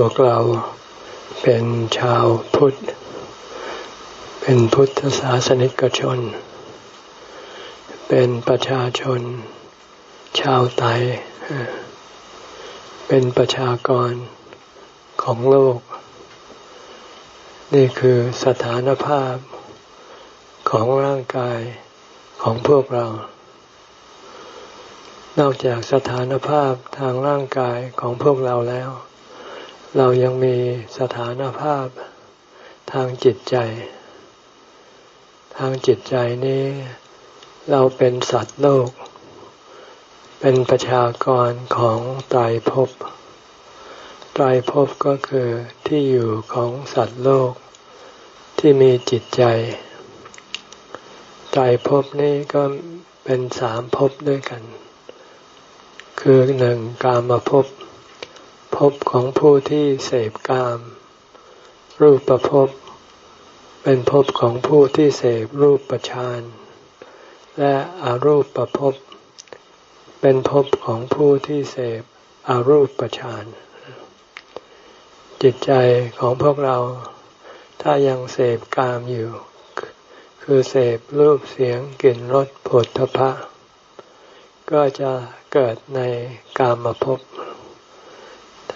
พวกเราเป็นชาวพุทธ เป็นพุทธศาสนิกชน เป็นประชาชน ชาวไทยเป็นประชากรของโลก นี่คือสถานภาพของร่างกายของพวกเรา นอกจากสถานภาพทางร่างกายของพวกเราแล้ว เรายังมีสถานภาพทางจิตใจ ทางจิตใจนี้ เราเป็นสัตว์โลก เป็นประชากรของไตรภพไตรภพก็คือที่อยู่ของสัตว์โลกที่มีจิตใจ ไตรภพนี้ก็เป็นสามภพด้วยกัน คือหนึ่งกามภพ ภพของผู้ที่เสพกาม รูปประพบเป็นภพของผู้ที่เสพรูปประชานและอรูปประพบเป็นภพของผู้ที่เสพอรูปประชานจิตใจของพวกเราถ้ายังเสพกามอยู่ คือเสพรูปเสียงกลิ่นรสผลทพะ ก็จะเกิดในกามภพ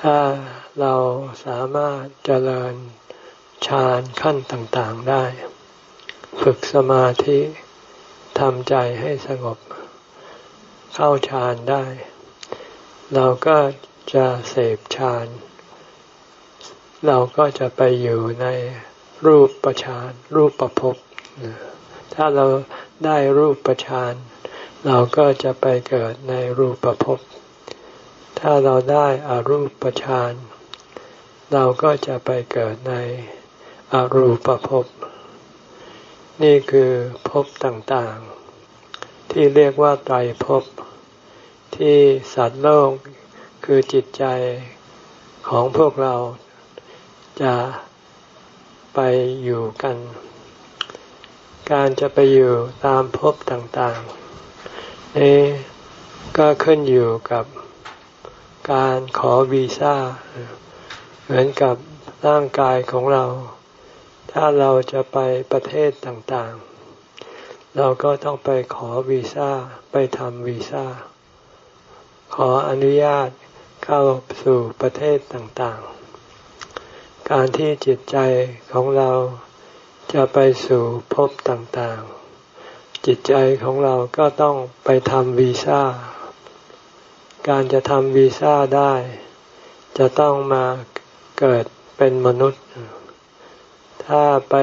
ถ้าเราสามารถเจริญฌานขั้นต่างๆได้ ฝึกสมาธิทำใจให้สงบ เข้าฌานได้ เราก็จะเสพฌาน เราก็จะไปอยู่ในรูปประชานรูปประพบถ้าเราได้รูปประชานเราก็จะไปเกิดในรูปประพบ ถ้าเราได้อารูปฌานเราก็จะไปเกิดในอรูปภพ นี่คือภพต่างๆ ที่เรียกว่าไตรภพ ที่สัตว์โลกคือจิตใจของพวกเราจะไปอยู่กัน การจะไปอยู่ตามภพต่างๆ นี่ก็ขึ้นอยู่กับ การขอวีซ่า เหมือนกับร่างกายของเรา ถ้าเราจะไปประเทศต่างๆ เราก็ต้องไปขอวีซ่า ไปทำวีซ่า ขออนุญาตเข้าสู่ประเทศต่างๆ การที่จิตใจของเราจะไปสู่ภพต่างๆ จิตใจของเราก็ต้องไปทำวีซ่า การจะทำวีซ่าได้ จะต้องมาเกิดเป็นมนุษย์ ถ้าไป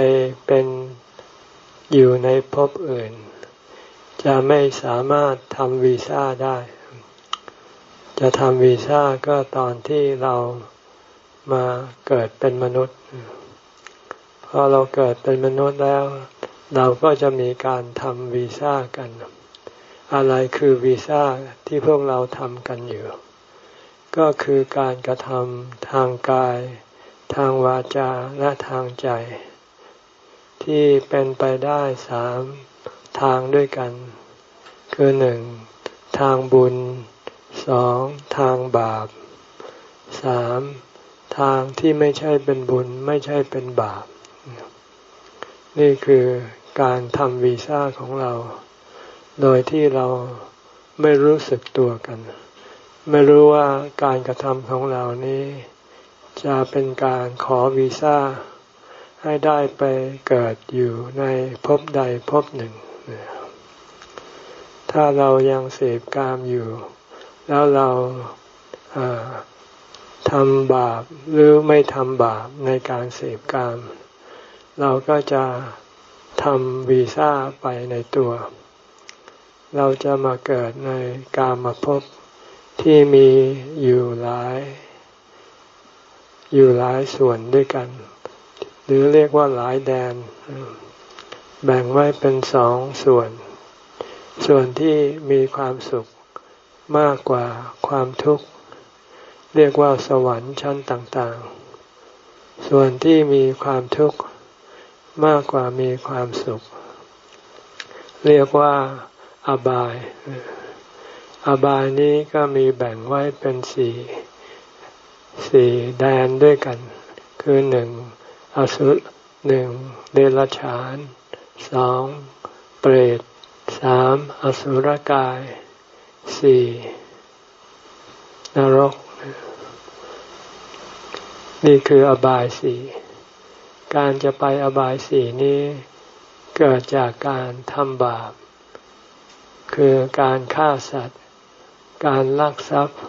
เป็นอยู่ในภพอื่น จะไม่สามารถทำวีซ่าได้ จะทำวีซ่าก็ตอนที่เรามาเกิดเป็นมนุษย์พอเราเกิดเป็นมนุษย์แล้ว เราก็จะมีการทำวีซ่ากัน อะไรคือวีซ่าที่พวกเราทำกันอยู่ ก็คือการกระทำทางกาย ทางวาจาและทางใจ ที่เป็นไปได้สามทางด้วยกัน คือหนึ่งทางบุญสองทางบาปสามทางที่ไม่ใช่เป็นบุญไม่ใช่เป็นบาป นี่คือการทำวีซ่าของเรา โดยที่เราไม่รู้สึกตัวกัน ไม่รู้ว่าการกระทำของเรานี้ จะเป็นการขอวีซ่าให้ได้ไปเกิดอยู่ในภพใดภพหนึ่ง ถ้าเรายังเสพกามอยู่ แล้วเราทำบาปหรือไม่ทำบาปในการเสพกาม เราก็จะทำวีซ่าไปในตัวเเราจะมาเกิดในกามภพที่มีอยู่หลาย อยู่หลายส่วนด้วยกัน หรือเรียกว่าหลายแดน แบ่งไว้เป็นสองส่วน ส่วนที่มีความสุขมากกว่าความทุกข์ เรียกว่าสวรรค์ชั้นต่างๆ ส่วนที่มีความทุกข์มากกว่ามีความสุข เรียกว่า อบาย อบายนี้ก็มีแบ่งไว้เป็นสี่สี่แดนด้วยกัน คือหนึ่งอสุรหนึ่งเดรัจฉานสองเปรตสามอสุรกายสี่นรก นี่คืออบายสี่การจะไปอบายสี่นี้ เกิดจากการทำบาป คือการฆ่าสัตว์ การลักทรัพย์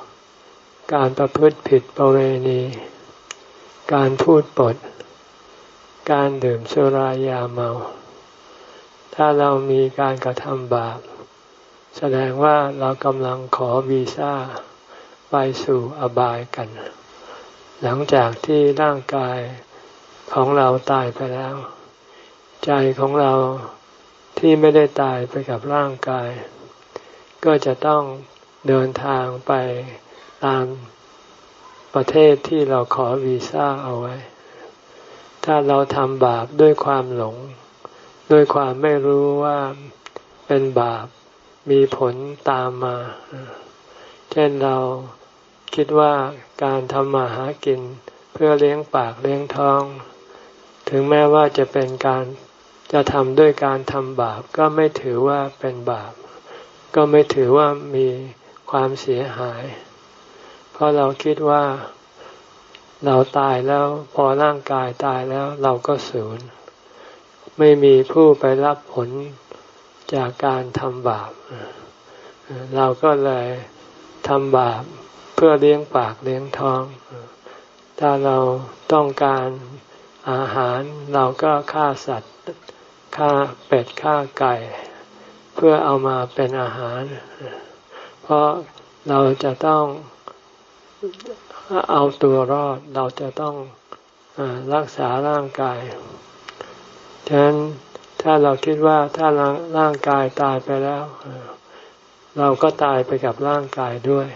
การประพฤติผิดประเวณี การพูดปด การดื่มสุรายาเมา ถ้าเรามีการกระทำบาป แสดงว่าเรากำลังขอวีซ่าไปสู่อบายกัน หลังจากที่ร่างกายของเราตายไปแล้ว ใจของเราที่ไม่ได้ตายไปกับร่างกาย ก็จะต้องเดินทางไปตามประเทศที่เราขอวีซ่าเอาไว้ ถ้าเราทำบาปด้วยความหลง ด้วยความไม่รู้ว่าเป็นบาปมีผลตามมา เช่นเราคิดว่าการทำมาหากินเพื่อเลี้ยงปากเลี้ยงท้อง ถึงแม้ว่าจะเป็นการจะทำด้วยการทำบาปก็ไม่ถือว่าเป็นบาป ก็ไม่ถือว่ามีความเสียหาย เพราะเราคิดว่าเราตายแล้วพอร่างกายตายแล้วเราก็สูญไม่มีผู้ไปรับผลจากการทำบาป เราก็เลยทำบาปเพื่อเลี้ยงปากเลี้ยงท้อง ถ้าเราต้องการอาหารเราก็ฆ่าสัตว์ฆ่าเป็ดฆ่าไก่ เพื่อเอามาเป็นอาหาร เพราะเราจะต้องเอาตัวรอด เราจะต้องอรักษาร่างกาย ฉะนั้นถ้าเราคิดว่าถ้าร่างกายตายไปแล้ว เราก็ตายไปกับร่างกายด้วย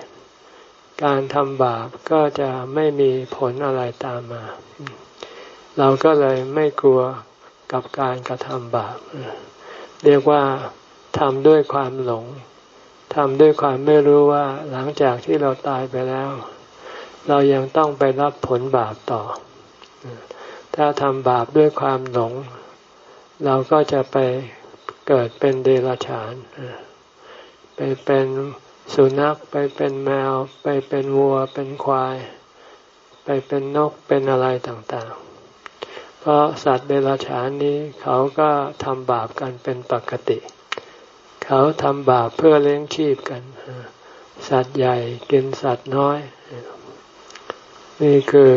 การทำบาปก็จะไม่มีผลอะไรตามมา เราก็เลยไม่กลัวกับการกระทำบาปเรียกว่า ทำด้วยความหลงทำด้วยความไม่รู้ว่าหลังจากที่เราตายไปแล้ว เรายังต้องไปรับผลบาปต่อ ถ้าทำบาปด้วยความหลง เราก็จะไปเกิดเป็นเดรัจฉาน ไปเป็นสุนัข ไปเป็นแมว ไปเป็นวัว เป็นควาย ไปเป็นนก เป็นอะไรต่างๆ เพราะสัตว์เดรัจฉานนี้เขาก็ทำบาปกันเป็นปกติเขาทำบาปเพื่อเลี้ยงชีพกัน สัตว์ใหญ่กินสัตว์น้อย นี่คือ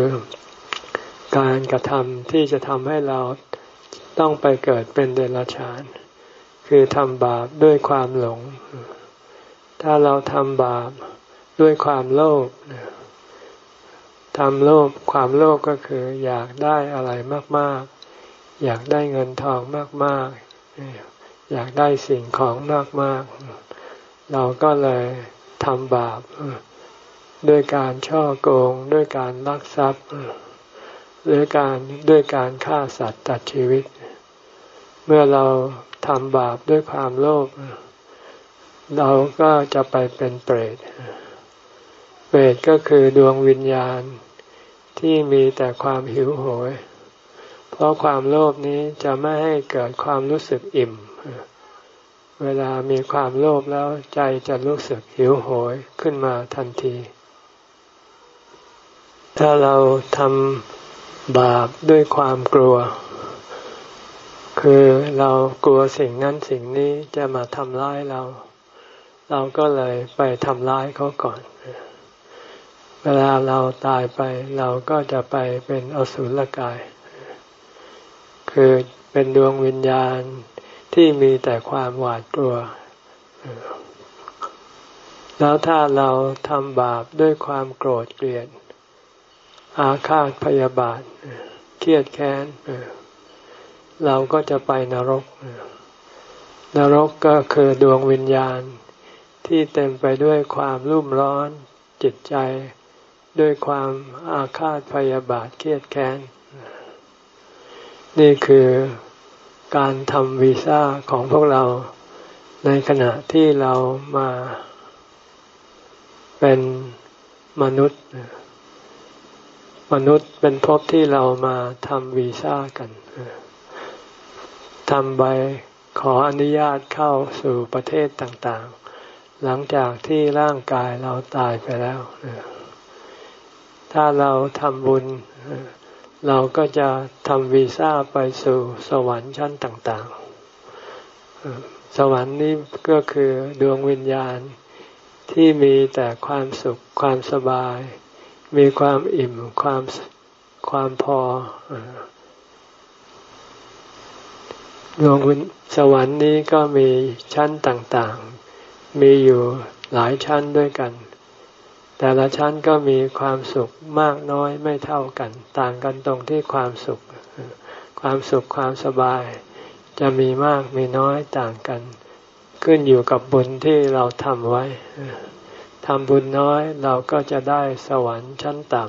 การกระทำที่จะทำให้เราต้องไปเกิดเป็นเดรัจฉาน คือทำบาปด้วยความหลง ถ้าเราทำบาปด้วยความโลภทำโลภความโลภก็คือ อยากได้อะไรมาก ๆ อยากได้เงินทองมาก ๆ อยากได้สิ่งของมากๆ เราก็เลยทำบาปด้วยการช่อโกงด้วยการลักทรัพย์หรือการด้วยการฆ่าสัตว์ตัดชีวิต เมื่อเราทำบาปด้วยความโลภเราก็จะไปเป็นเปรต เปรตก็คือดวงวิญญาณที่มีแต่ความหิวโหย เพราะความโลภนี้จะไม่ให้เกิดความรู้สึกอิ่ม เวลามีความโลภแล้วใจจะรู้สึกหิวโหยขึ้นมาทันที ถ้าเราทำบาปด้วยความกลัว คือเรากลัวสิ่งนั้นสิ่งนี้จะมาทำร้ายเรา เราก็เลยไปทำร้ายเขาก่อน เวลาเราตายไปเราก็จะไปเป็นอสุรกาย คือเป็นดวงวิญญาณ ที่มีแต่ความหวาดกลัว แล้วถ้าเราทำบาปด้วยความโกรธเกลียด อาฆาตพยาบาท เครียดแค้น เราก็จะไปนรก นรกก็คือดวงวิญญาณที่เต็มไปด้วยความรุ่มร้อนจิตใจด้วยความอาฆาตพยาบาทเครียดแค้น นี่คือ การทำวีซ่าของพวกเราในขณะที่เรามาเป็นมนุษย์ มนุษย์เป็นภพที่เรามาทำวีซ่ากันทำใบขออนุญาตเข้าสู่ประเทศต่างๆ หลังจากที่ร่างกายเราตายไปแล้ว ถ้าเราทำบุญ เราก็จะทำวีซ่าไปสู่สวรรค์ชั้นต่างๆ สวรรค์นี้ก็คือดวงวิญญาณที่มีแต่ความสุขความสบาย มีความอิ่มความความพอดวงวิสวรรค์นี้ก็มีชั้นต่างๆ มีอยู่หลายชั้นด้วยกัน แต่ละชั้นก็มีความสุขมากน้อยไม่เท่ากัน ต่างกันตรงที่ความสุข ความสุขความสบาย จะมีมากมีน้อยต่างกัน ขึ้นอยู่กับบุญที่เราทำไว้ทำบุญน้อยเราก็จะได้สวรรค์ชั้นต่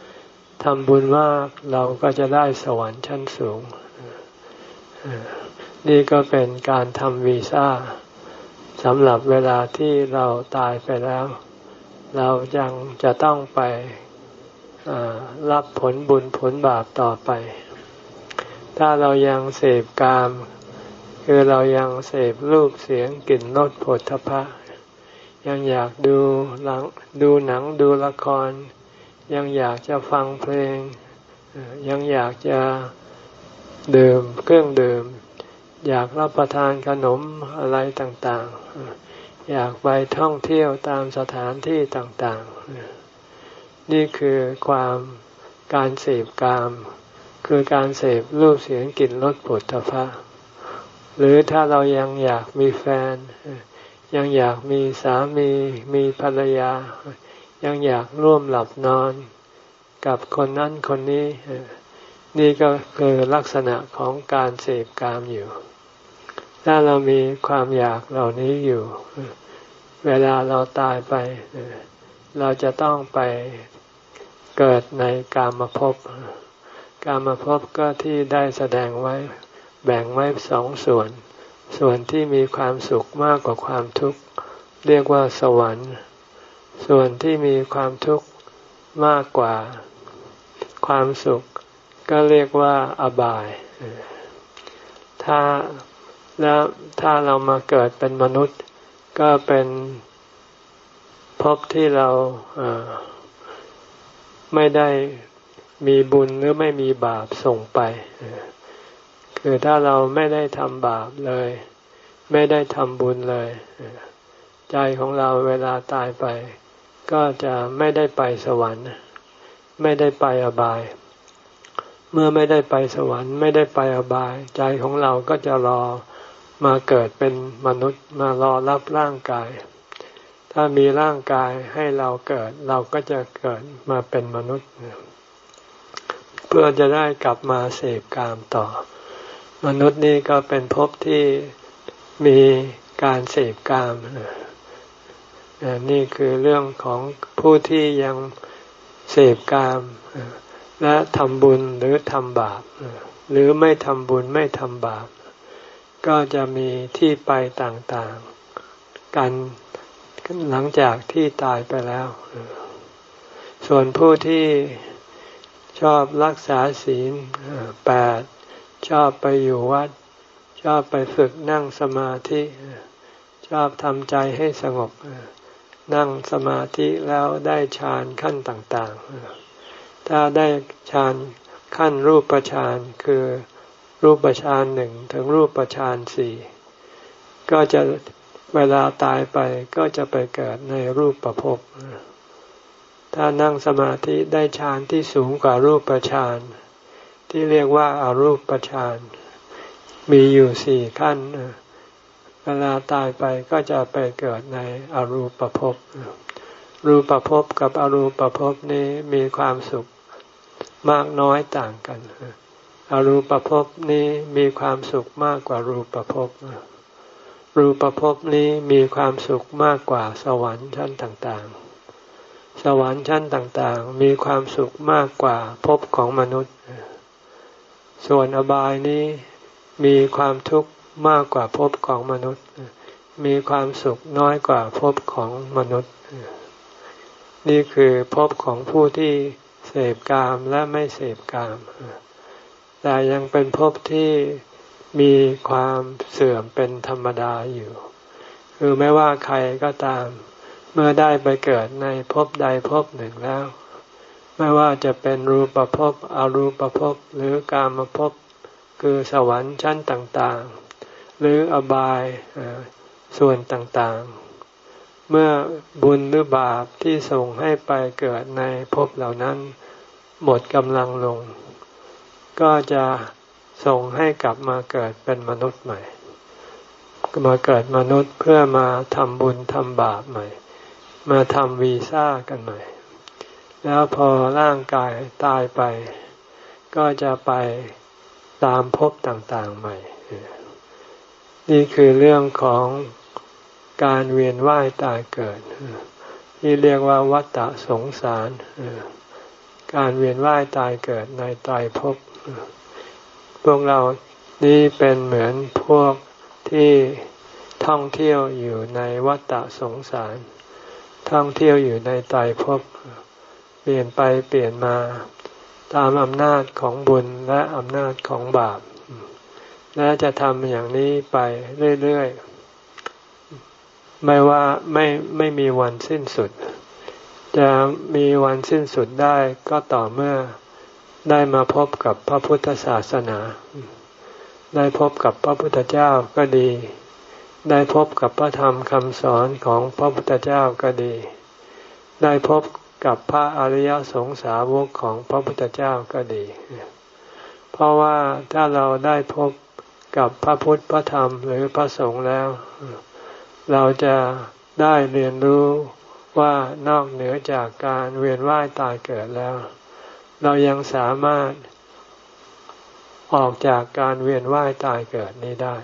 ำ ทำบุญมากเราก็จะได้สวรรค์ชั้นสูง นี่ก็เป็นการทำวีซ่าสำหรับเวลาที่เราตายไปแล้ว เรายังจะต้องไปรับผลบุญผลบาปต่อไป ถ้าเรายังเสพกาม คือเรายังเสพรูปเสียงกลิ่นรสผลทพะ ยังอยากดูหลังดูหนังดูละคร ยังอยากจะฟังเพลง ยังอยากจะดื่มเครื่องดื่ม อยากรับประทานขนมอะไรต่างๆ อยากไปท่องเที่ยวตามสถานที่ต่างๆ นี่คือความการเสพกาม คือการเสพรูปเสียงกลิ่นรสผลตภะหรือถ้าเรายังอยากมีแฟน ยังอยากมีสามีมีภรรยา ยังอยากร่วมหลับนอน กับคนนั้นคนนี้ นี่ก็คือลักษณะของการเสพกามอยู่ ถ้าเรามีความอยากเหล่านี้อยู่ เวลาเราตายไป เราจะต้องไปเกิดในกามภพกามภพก็ที่ได้แสดงไว้ แบ่งไว้สองส่วน ส่วนที่มีความสุขมากกว่าความทุกข์ เรียกว่าสวรรค์ ส่วนที่มีความทุกข์มากกว่าความสุข ก็เรียกว่าอบาย ถ้า แล้วถ้าเรามาเกิดเป็นมนุษย์ ก็เป็นพบที่เราไม่ได้มีบุญหรือไม่มีบาปส่งไป คือถ้าเราไม่ได้ทำบาปเลย ไม่ได้ทำบุญเลย ใจของเราเวลาตายไป ก็จะไม่ได้ไปสวรรค์ ไม่ได้ไปอบาย เมื่อไม่ได้ไปสวรรค์ ไม่ได้ไปอบาย ใจของเราก็จะรอ มาเกิดเป็นมนุษย์มารอรับร่างกาย ถ้ามีร่างกายให้เราเกิด เราก็จะเกิดมาเป็นมนุษย์ เพื่อจะได้กลับมาเสพกามต่อ มนุษย์นี่ก็เป็นภพที่มีการเสพกามนี่คือเรื่องของผู้ที่ยังเสพกามและทำบุญหรือทำบาปหรือไม่ทำบุญไม่ทำบาป ก็จะมีที่ไปต่างๆ กันหลังจากที่ตายไปแล้ว ส่วนผู้ที่ชอบรักษาศีลแปดชอบไปอยู่วัด ชอบไปฝึกนั่งสมาธิ ชอบทำใจให้สงบ นั่งสมาธิแล้วได้ฌานขั้นต่างๆ ถ้าได้ฌานขั้นรูปฌานคือ รูปฌานหนึ่งถึงรูปฌานสี่ก็จะเวลาตายไปก็จะไปเกิดในรูปประพบถ้านั่งสมาธิได้ฌานที่สูงกว่ารูปฌาน ที่เรียกว่าอารูปฌาน มีอยู่สี่ขั้น เวลาตายไปก็จะไปเกิดในอรูปภพรูปภพกับอรูปภพนี้มีความสุขมากน้อยต่างกัน อรูปภพนี้มีความสุขมากกว่ารูปภพรูปภพนี้มีความสุขมากกว่าสวรรค์ชั้นต่างๆ สวรรค์ชั้นต่างๆ มีความสุขมากกว่าภพของมนุษย์ ส่วนอบายนี้มีความทุกข์มากกว่าภพของมนุษย์ มีความสุขน้อยกว่าภพของมนุษย์ นี่คือภพของผู้ที่เสพกามและไม่เสพกาม แต่ยังเป็นภพที่มีความเสื่อมเป็นธรรมดาอยู่ คือไม่ว่าใครก็ตาม เมื่อได้ไปเกิดในภพใดภพหนึ่งแล้ว ไม่ว่าจะเป็นรูปภพอรูปภพหรือกามภพคือสวรรค์ชั้นต่างๆ หรืออบายส่วนต่างๆ เมื่อบุญหรือบาปที่ส่งให้ไปเกิดในภพเหล่านั้น หมดกำลังลง ก็จะส่งให้กลับมาเกิดเป็นมนุษย์ใหม่ มาเกิดมนุษย์เพื่อมาทำบุญทำบาปใหม่ มาทำวีซ่ากันใหม่ แล้วพอร่างกายตายไป ก็จะไปตามภพต่างๆใหม่ นี่คือเรื่องของการเวียนว่ายตายเกิด ที่เรียกว่าวัฏฏะสงสาร การเวียนว่ายตายเกิดในตายภพ พวกเรานี่เป็นเหมือนพวกที่ท่องเที่ยวอยู่ในวัฏสงสาร ท่องเที่ยวอยู่ในตายภพเปลี่ยนไปเปลี่ยนมา ตามอำนาจของบุญและอำนาจของบาป และจะทำอย่างนี้ไปเรื่อยๆ ไม่ว่าไม่ไม่มีวันสิ้นสุด จะมีวันสิ้นสุดได้ก็ต่อเมื่อ ได้มาพบกับพระพุทธศาสนา ได้พบกับพระพุทธเจ้าก็ดี ได้พบกับพระธรรมคำสอนของพระพุทธเจ้าก็ดี ได้พบกับพระอริยสงสาวกของพระพุทธเจ้าก็ดี เพราะว่าถ้าเราได้พบกับพระพุทธพระธรรมหรือพระสงฆ์แล้ว เราจะได้เรียนรู้ว่านอกเหนือจากการเวียนว่ายตายเกิดแล้ว เรายังสามารถออกจากการเวียนว่ายตายเกิดนี้ได้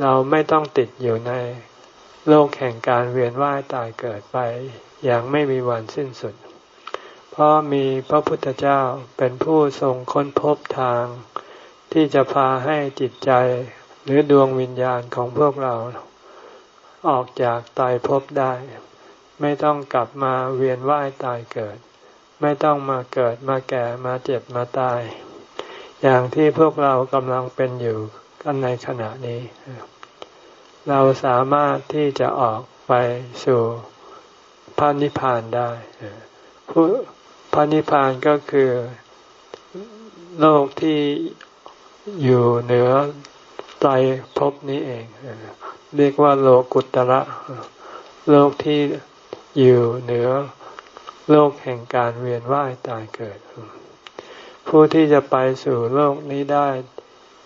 เราไม่ต้องติดอยู่ในโลกแห่งการเวียนว่ายตายเกิดไป อย่างไม่มีวันสิ้นสุด เพราะมีพระพุทธเจ้าเป็นผู้ทรงค้นพบทาง ที่จะพาให้จิตใจหรือดวงวิญญาณของพวกเรา ออกจากตายภพได้ ไม่ต้องกลับมาเวียนว่ายตายเกิด ไม่ต้องมาเกิดมาแก่มาเจ็บมาตาย อย่างที่พวกเรากำลังเป็นอยู่กันในขณะนี้ เราสามารถที่จะออกไปสู่พระนิพพานได้ผู้พระนิพพานก็คือโลกที่อยู่เหนือไตรภพนี้เอง เรียกว่าโลกุตระ โลกที่อยู่เหนือ โลกแห่งการเวียนว่ายตายเกิด ผู้ที่จะไปสู่โลกนี้ได้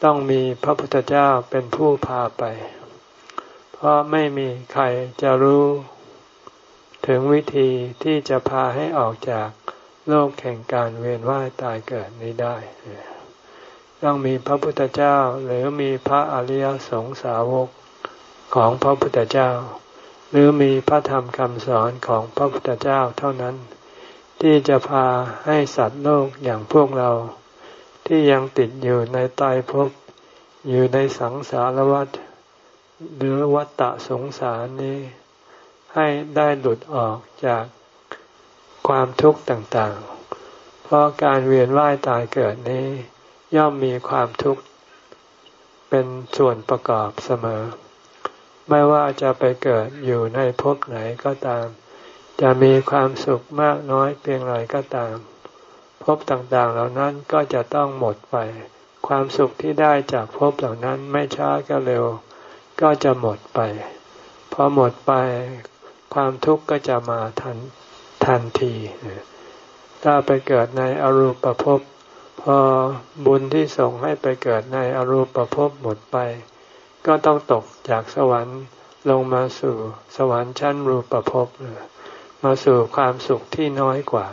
ต้องมีพระพุทธเจ้าเป็นผู้พาไป เพราะไม่มีใครจะรู้ ถึงวิธีที่จะพาให้ออกจากโลกแห่งการเวียนว่ายตายเกิดนี้ได้ ต้องมีพระพุทธเจ้าหรือมีพระอริยสงสาวกของพระพุทธเจ้า หรือมีพระธรรมคำสอนของพระพุทธเจ้าเท่านั้น ที่จะพาให้สัตว์โลกอย่างพวกเรา ที่ยังติดอยู่ในตายภพอยู่ในสังสารวัฏหรือวัฏฏะสงสารนี้ ให้ได้หลุดออกจากความทุกข์ต่างๆ เพราะการเวียนว่ายตายเกิดนี้ ย่อมมีความทุกข์เป็นส่วนประกอบเสมอ ไม่ว่าจะไปเกิดอยู่ในภพไหนก็ตาม จะมีความสุขมากน้อยเพียงไรก็ตามภพต่างๆเหล่านั้นก็จะต้องหมดไป ความสุขที่ได้จากภพเหล่านั้นไม่ช้าก็เร็ว ก็จะหมดไปพอหมดไป ความทุกข์ก็จะมาทันทันที ถ้าไปเกิดในอรูปภพพอบุญที่ส่งให้ไปเกิดในอรูปภพหมดไป ก็ต้องตกจากสวรรค์ลงมาสู่สวรรค์ชั้นรูปภพมาสู่ความสุขที่น้อยกว่า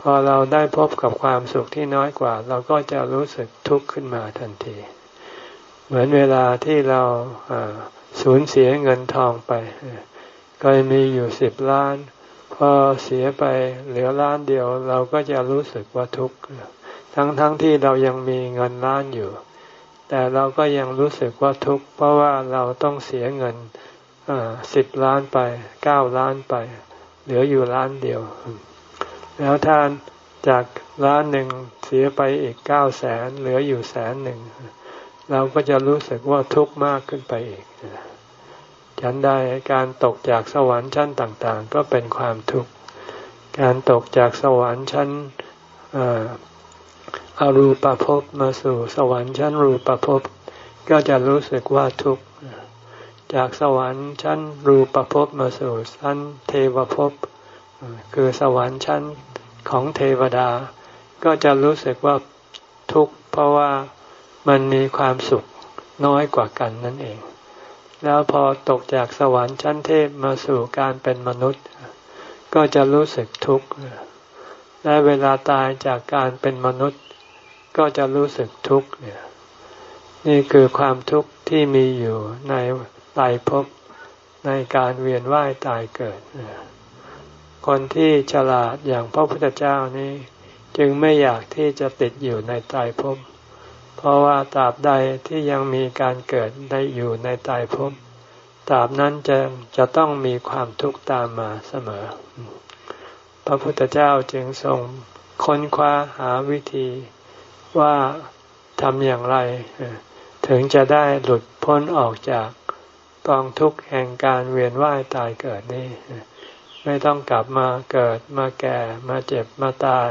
พอเราได้พบกับความสุขที่น้อยกว่า เราก็จะรู้สึกทุกข์ขึ้นมาทันที เหมือนเวลาที่เราสูญเสียเงินทองไปเคยมีอยู่สิบล้าน พอเสียไปเหลือล้านเดียว เราก็จะรู้สึกว่าทุกข์ทั้งๆทที่เรายังมีเงินล้านอยู่ แต่เราก็ยังรู้สึกว่าทุกข์เพราะว่าเราต้องเสียเงินสิบล้านไปเก้าล้านไป เหลืออยู่ล้านเดียว แล้วถ้านจากล้านหนึ่งเสียไปอีกเก้าแสนเหลืออยู่แสนหนึ่งเราก็จะรู้สึกว่าทุกข์มากขึ้นไปอีกฉันได้การตกจากสวรรค์ชั้นต่าง ๆ ก็เป็นความทุกข์ การตกจากสวรรค์ชั้น อรูปภพมาสู่สวรรค์ชั้นรูปภพก็จะรู้สึกว่าทุกข์จากสวรรค์ชั้นรูปภพมาสู่ชั้นเทวภพคือสวรรค์ชั้นของเทวดา ก็จะรู้สึกว่าทุกข์เพราะว่ามันมีความสุขน้อยกว่ากันนั่นเอง แล้วพอตกจากสวรรค์ชั้นเทพมาสู่การเป็นมนุษย์ ก็จะรู้สึกทุกข์และเวลาตายจากการเป็นมนุษย์ ก็จะรู้สึกทุกข์เนี่ยนี่คือความทุกข์ที่มีอยู่ในตายภพในการเวียนว่ายตายเกิด คนที่ฉลาดอย่างพระพุทธเจ้านี้ จึงไม่อยากที่จะติดอยู่ในตายภพ เพราะว่าตราบใดที่ยังมีการเกิดได้อยู่ในตายภพตราบนั้นจะจะต้องมีความทุกข์ตามมาเสมอ พระพุทธเจ้าจึงทรงค้นคว้าหาวิธี ว่าทำอย่างไร ถึงจะได้หลุดพ้นออกจากกองทุกข์แห่งการเวียนว่ายตายเกิดนี้ ไม่ต้องกลับมาเกิดมาแก่มาเจ็บมาตาย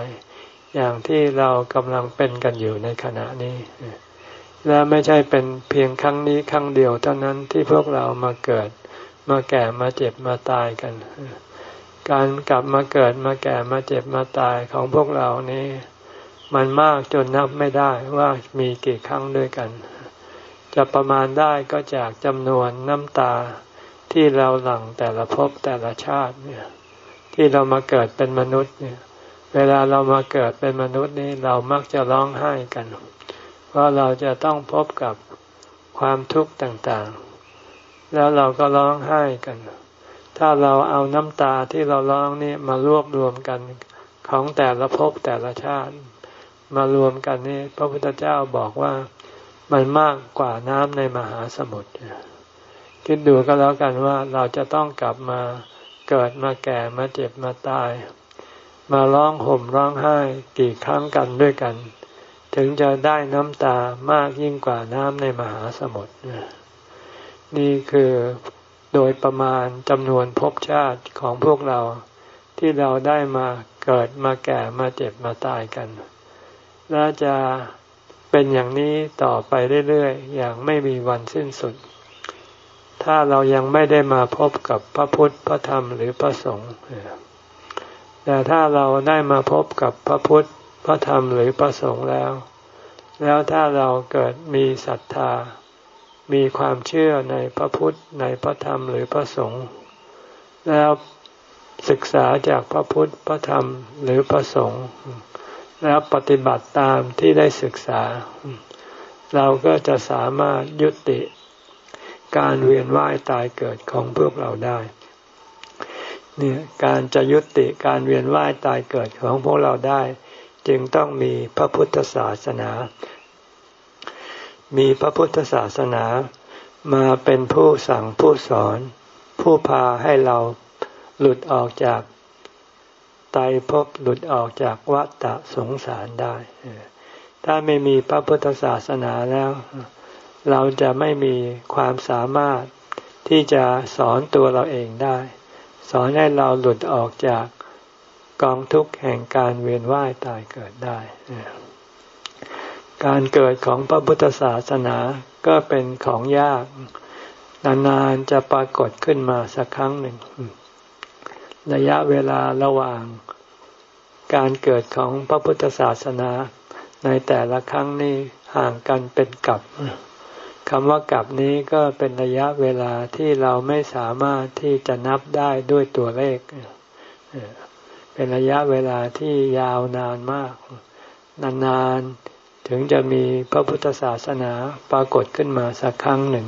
อย่างที่เรากำลังเป็นกันอยู่ในขณะนี้ และไม่ใช่เป็นเพียงครั้งนี้ครั้งเดียวเท่านั้นที่พวกเรามาเกิด มาแก่มาเจ็บมาตายกัน การกลับมาเกิดมาแก่มาเจ็บมาตายของพวกเรานี้ มันมากจนนับไม่ได้ว่ามีกี่ครั้งด้วยกัน จะประมาณได้ก็จากจำนวนน้ำตาที่เราหลั่งแต่ละภพแต่ละชาติเนี่ย ที่เรามาเกิดเป็นมนุษย์เนี่ย เวลาเรามาเกิดเป็นมนุษย์นี่เรามักจะร้องไห้กันเพราะเราจะต้องพบกับความทุกข์ต่างๆ แล้วเราก็ร้องไห้กัน ถ้าเราเอาน้ำตาที่เราร้องนี่มารวบรวมกันของแต่ละภพแต่ละชาติ มารวมกันนี่พระพุทธเจ้าบอกว่ามันมากกว่าน้ำในมหาสมุทรคิดดูก็แล้วกันว่าเราจะต้องกลับมาเกิดมาแก่มาเจ็บมาตาย มาร้องห่มร้องไห้กี่ครั้งกันด้วยกัน ถึงจะได้น้ำตามากยิ่งกว่าน้ำในมหาสมุทรนี่คือโดยประมาณจำนวนภพชาติของพวกเราที่เราได้มาเกิดมาแก่มาเจ็บมาตายกัน และจะเป็นอย่างนี้ต่อไปเรื่อยๆ อย่างไม่มีวันสิ้นสุด ถ้าเรายังไม่ได้มาพบกับพระพุทธ พระธรรมหรือพระสงฆ์ แต่ถ้าเราได้มาพบกับพระพุทธ พระธรรมหรือพระสงฆ์แล้ว แล้วถ้าเราเกิดมีศรัทธา มีความเชื่อในพระพุทธ ในพระธรรมหรือพระสงฆ์ แล้วศึกษาจากพระพุทธ พระธรรมหรือพระสงฆ์ แล้วปฏิบัติตามที่ได้ศึกษา เราก็จะสามารถยุติการเวียนว่ายตายเกิดของพวกเราได้เนี่ยการจะยุติการเวียนว่ายตายเกิดของพวกเราได้ จึงต้องมีพระพุทธศาสนา มีพระพุทธศาสนามาเป็นผู้สั่งผู้สอน ผู้พาให้เราหลุดออกจาก ตายพบหลุดออกจากวัฏะสงสารได้ ถ้าไม่มีพระพุทธศาสนาแล้ว เราจะไม่มีความสามารถที่จะสอนตัวเราเองได้ สอนให้เราหลุดออกจากกองทุกข์แห่งการเวียนว่ายตายเกิดได้ การเกิดของพระพุทธศาสนาก็เป็นของยาก นานๆจะปรากฏขึ้นมาสักครั้งหนึ่ง ระยะเวลาระหว่างการเกิดของพระพุทธศาสนา ในแต่ละครั้งนี้ห่างกันเป็นกับคำว่ากับนี้ก็เป็นระยะเวลาที่เราไม่สามารถที่จะนับได้ด้วยตัวเลข เป็นระยะเวลาที่ยาวนานมาก นานๆ ถึงจะมีพระพุทธศาสนาปรากฏขึ้นมาสักครั้งหนึ่ง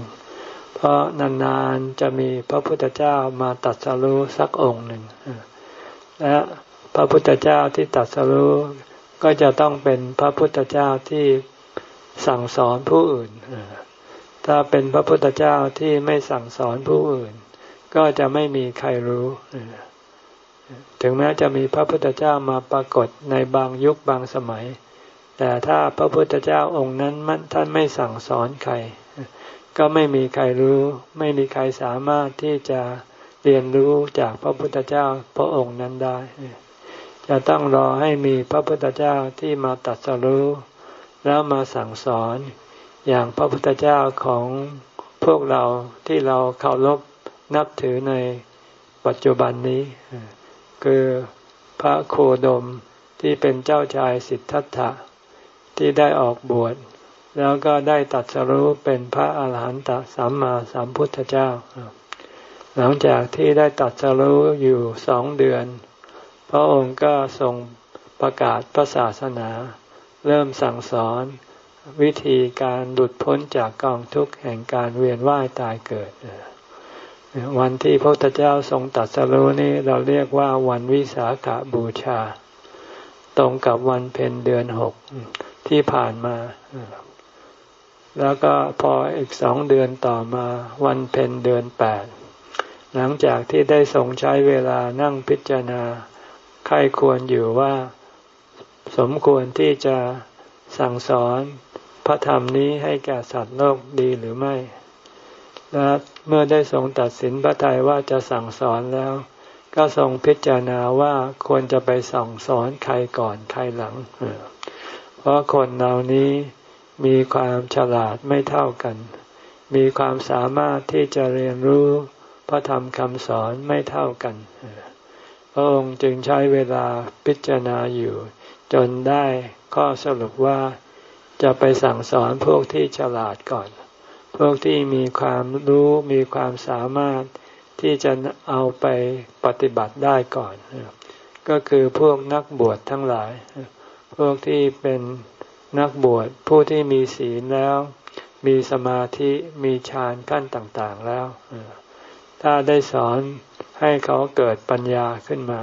เพราะนานๆจะมีพระพุทธเจ้ามาตัดสรู้สักองค์หนึ่ง และพระพุทธเจ้าที่ตัดสรู้ก็จะต้องเป็นพระพุทธเจ้าที่สั่งสอนผู้อื่น ถ้าเป็นพระพุทธเจ้าที่ไม่สั่งสอนผู้อื่น ก็จะไม่มีใครรู้ ถึงแม้จะมีพระพุทธเจ้ามาปรากฏในบางยุคบางสมัย แต่ถ้าพระพุทธเจ้าองค์นั้นมันท่านไม่สั่งสอนใคร ก็ไม่มีใครรู้ ไม่มีใครสามารถที่จะเรียนรู้จากพระพุทธเจ้าพระองค์นั้นได้ จะต้องรอให้มีพระพุทธเจ้าที่มาตัดสรู้ แล้วมาสั่งสอนอย่างพระพุทธเจ้าของพวกเราที่เราเคารพนับถือในปัจจุบันนี้ คือพระโคดมที่เป็นเจ้าชายสิทธัตถะที่ได้ออกบวช แล้วก็ได้ตัดสรู้เป็นพระอาหารหันตสัมมาสัมพุทธเจ้า หลังจากที่ได้ตัดสรู้อยู่สองเดือน พระองค์ก็ทรงประกาศพระศาสนา เริ่มสั่งสอน วิธีการหลุดพ้นจากกองทุกข์แห่งการเวียนว่ายตายเกิด วันที่พระพุทธเจ้าทรงตัดสรู้นี้เราเรียกว่าวันวิสาขาบูชา ตรงกับวันเพ็ญเดือนหกที่ผ่านมา แล้วก็พออีกสองเดือนต่อมาวันเพ็ญเดือนแปดหลังจากที่ได้ทรงใช้เวลานั่งพิจารณาใครควรอยู่ว่า สมควรที่จะสั่งสอนพระธรรมนี้ให้แก่สัตว์โลกดีหรือไม่ และเมื่อได้ทรงตัดสินพระทัยว่าจะสั่งสอนแล้ว ก็ทรงพิจารณาว่าควรจะไปสั่งสอนใครก่อนใครหลัง เพราะคนเหล่านี้ มีความฉลาดไม่เท่ากัน มีความสามารถที่จะเรียนรู้พระธรรมคำสอนไม่เท่ากันพระองค์จึงใช้เวลาพิจารณาอยู่ จนได้ข้อสรุปว่าจะไปสั่งสอนพวกที่ฉลาดก่อน พวกที่มีความรู้มีความสามารถที่จะเอาไปปฏิบัติได้ก่อน ก็คือพวกนักบวชทั้งหลาย พวกที่เป็น นักบวชผู้ที่มีศีลแล้ว มีสมาธิมีฌานขั้นต่างๆแล้ว ถ้าได้สอนให้เขาเกิดปัญญาขึ้นมา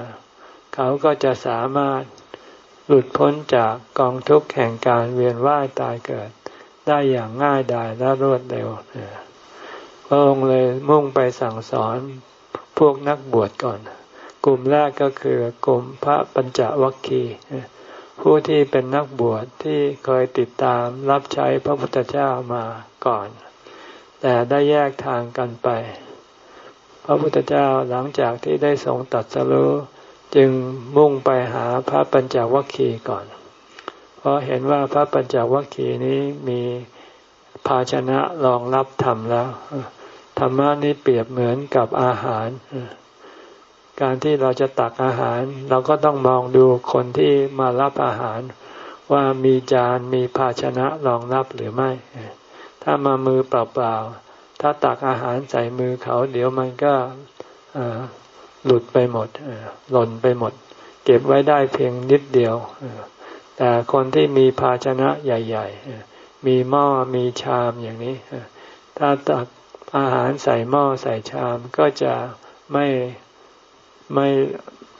เขาก็จะสามารถหลุดพ้นจากกองทุกข์แห่งการเวียนว่ายตายเกิด ได้อย่างง่ายดายและรวดเร็วพระองค์เลยมุ่งไปสั่งสอนพวกนักบวชก่อน กลุ่มแรกก็คือกลุ่มพระปัญจวัคคีย์ ผู้ที่เป็นนักบวชที่เคยติดตามรับใช้พระพุทธเจ้ามาก่อน แต่ได้แยกทางกันไป พระพุทธเจ้าหลังจากที่ได้ทรงตัดสรู้จึงมุ่งไปหาพระปัญจวัคคีย์ก่อน เพราะเห็นว่าพระปัญจวัคคีย์นี้มีภาชนะรองรับธรรมแล้ว ธรรมะนี้เปรียบเหมือนกับอาหาร การที่เราจะตักอาหาร เราก็ต้องมองดูคนที่มารับอาหาร ว่ามีจานมีภาชนะรองรับหรือไม่ ถ้ามามือเปล่าๆถ้าตักอาหารใส่มือเขา เดี๋ยวมันก็หลุดไปหมดหล่นไปหมด เก็บไว้ได้เพียงนิดเดียวแต่คนที่มีภาชนะใหญ่ๆ มีหม้อมีชามอย่างนี้ ถ้าตักอาหารใส่หม้อใส่ชามก็จะไม่ ไม่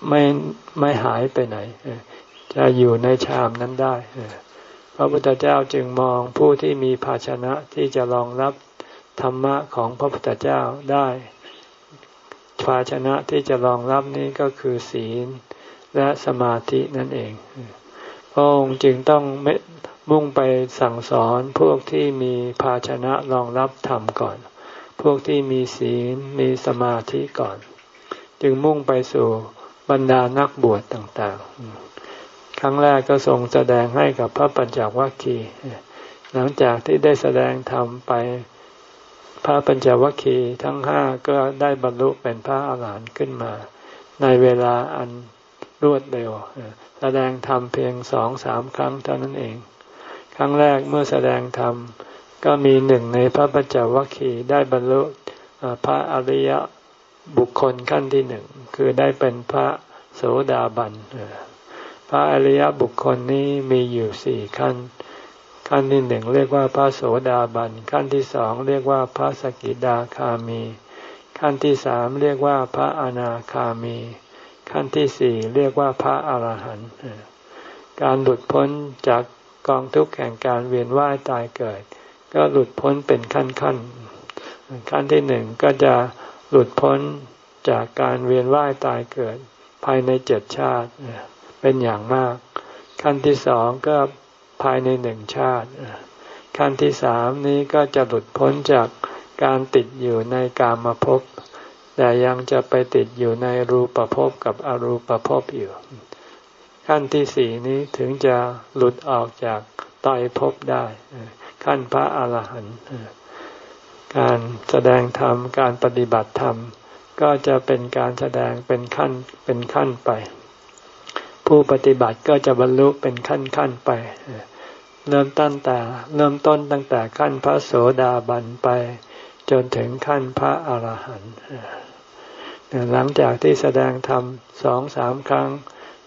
ไม่ไม่หายไปไหน จะอยู่ในชามนั้นได้พระพุทธเจ้าจึงมองผู้ที่มีภาชนะที่จะรองรับธรรมะของพระพุทธเจ้าได้ภาชนะที่จะรองรับนี้ก็คือศีลและสมาธินั่นเองพระองค์จึงต้องมุ่งไปสั่งสอนพวกที่มีภาชนะรองรับธรรมก่อน พวกที่มีศีลมีสมาธิก่อน จึงมุ่งไปสู่บรรดานักบวชต่างๆ ครั้งแรกก็ทรงแสดงให้กับพระปัญจวัคคีย์หลังจากที่ได้แสดงธรรมไปพระปัญจวัคคีย์ทั้งห้าก็ได้บรรลุเป็นพระอาหารหันต์ขึ้นมา ในเวลาอันรวดเร็ว แสดงธรรมเพียงสองสามครั้งเท่านั้นเอง ครั้งแรกเมื่อแสดงธรรมก็มีหนึ่งในพระปัญจวัคคีย์ได้บรรลุพระอริย บุคคลขั้นที่หนึ่งคือได้เป็นพระโสดาบันพระอริยบุคคลนี้มีอยู่สี่ขั้น ขั้นที่หนึ่งเรียกว่าพระโสดาบัน ขั้นที่สองเรียกว่าพระสกิดาคามี ขั้นที่สามเรียกว่าพระอนาคามี ขั้นที่สี่เรียกว่าพระอรหันต์การหลุดพ้นจากกองทุกข์แห่งการเวียนว่ายตายเกิด ก็หลุดพ้นเป็นขั้นขั้นขั้นที่หนึ่งก็จะ หลุดพ้นจากการเวียนว่ายตายเกิดภายในเจ็ดชาติเป็นอย่างมาก ขั้นที่สองก็ภายในหนึ่งชาติ ขั้นที่สามนี้ก็จะหลุดพ้นจากการติดอยู่ในกามภพแต่ยังจะไปติดอยู่ในรูปภพกับอรูปภพอยู่ ขั้นที่สี่นี้ถึงจะหลุดออกจากตายภพได้ ขั้นพระอาหารหันต์ การแสดงธรรม การปฏิบัติธรรม ก็จะเป็นการแสดงเป็นขั้นเป็นขั้นไป ผู้ปฏิบัติก็จะบรรลุเป็นขั้นขั้นไป เริ่มต้นแต่เริ่มต้นตั้งแต่ขั้นพระโสดาบันไป จนถึงขั้นพระอาหารหันต์หลังจากที่แสดงธรรมสองสามครั้ง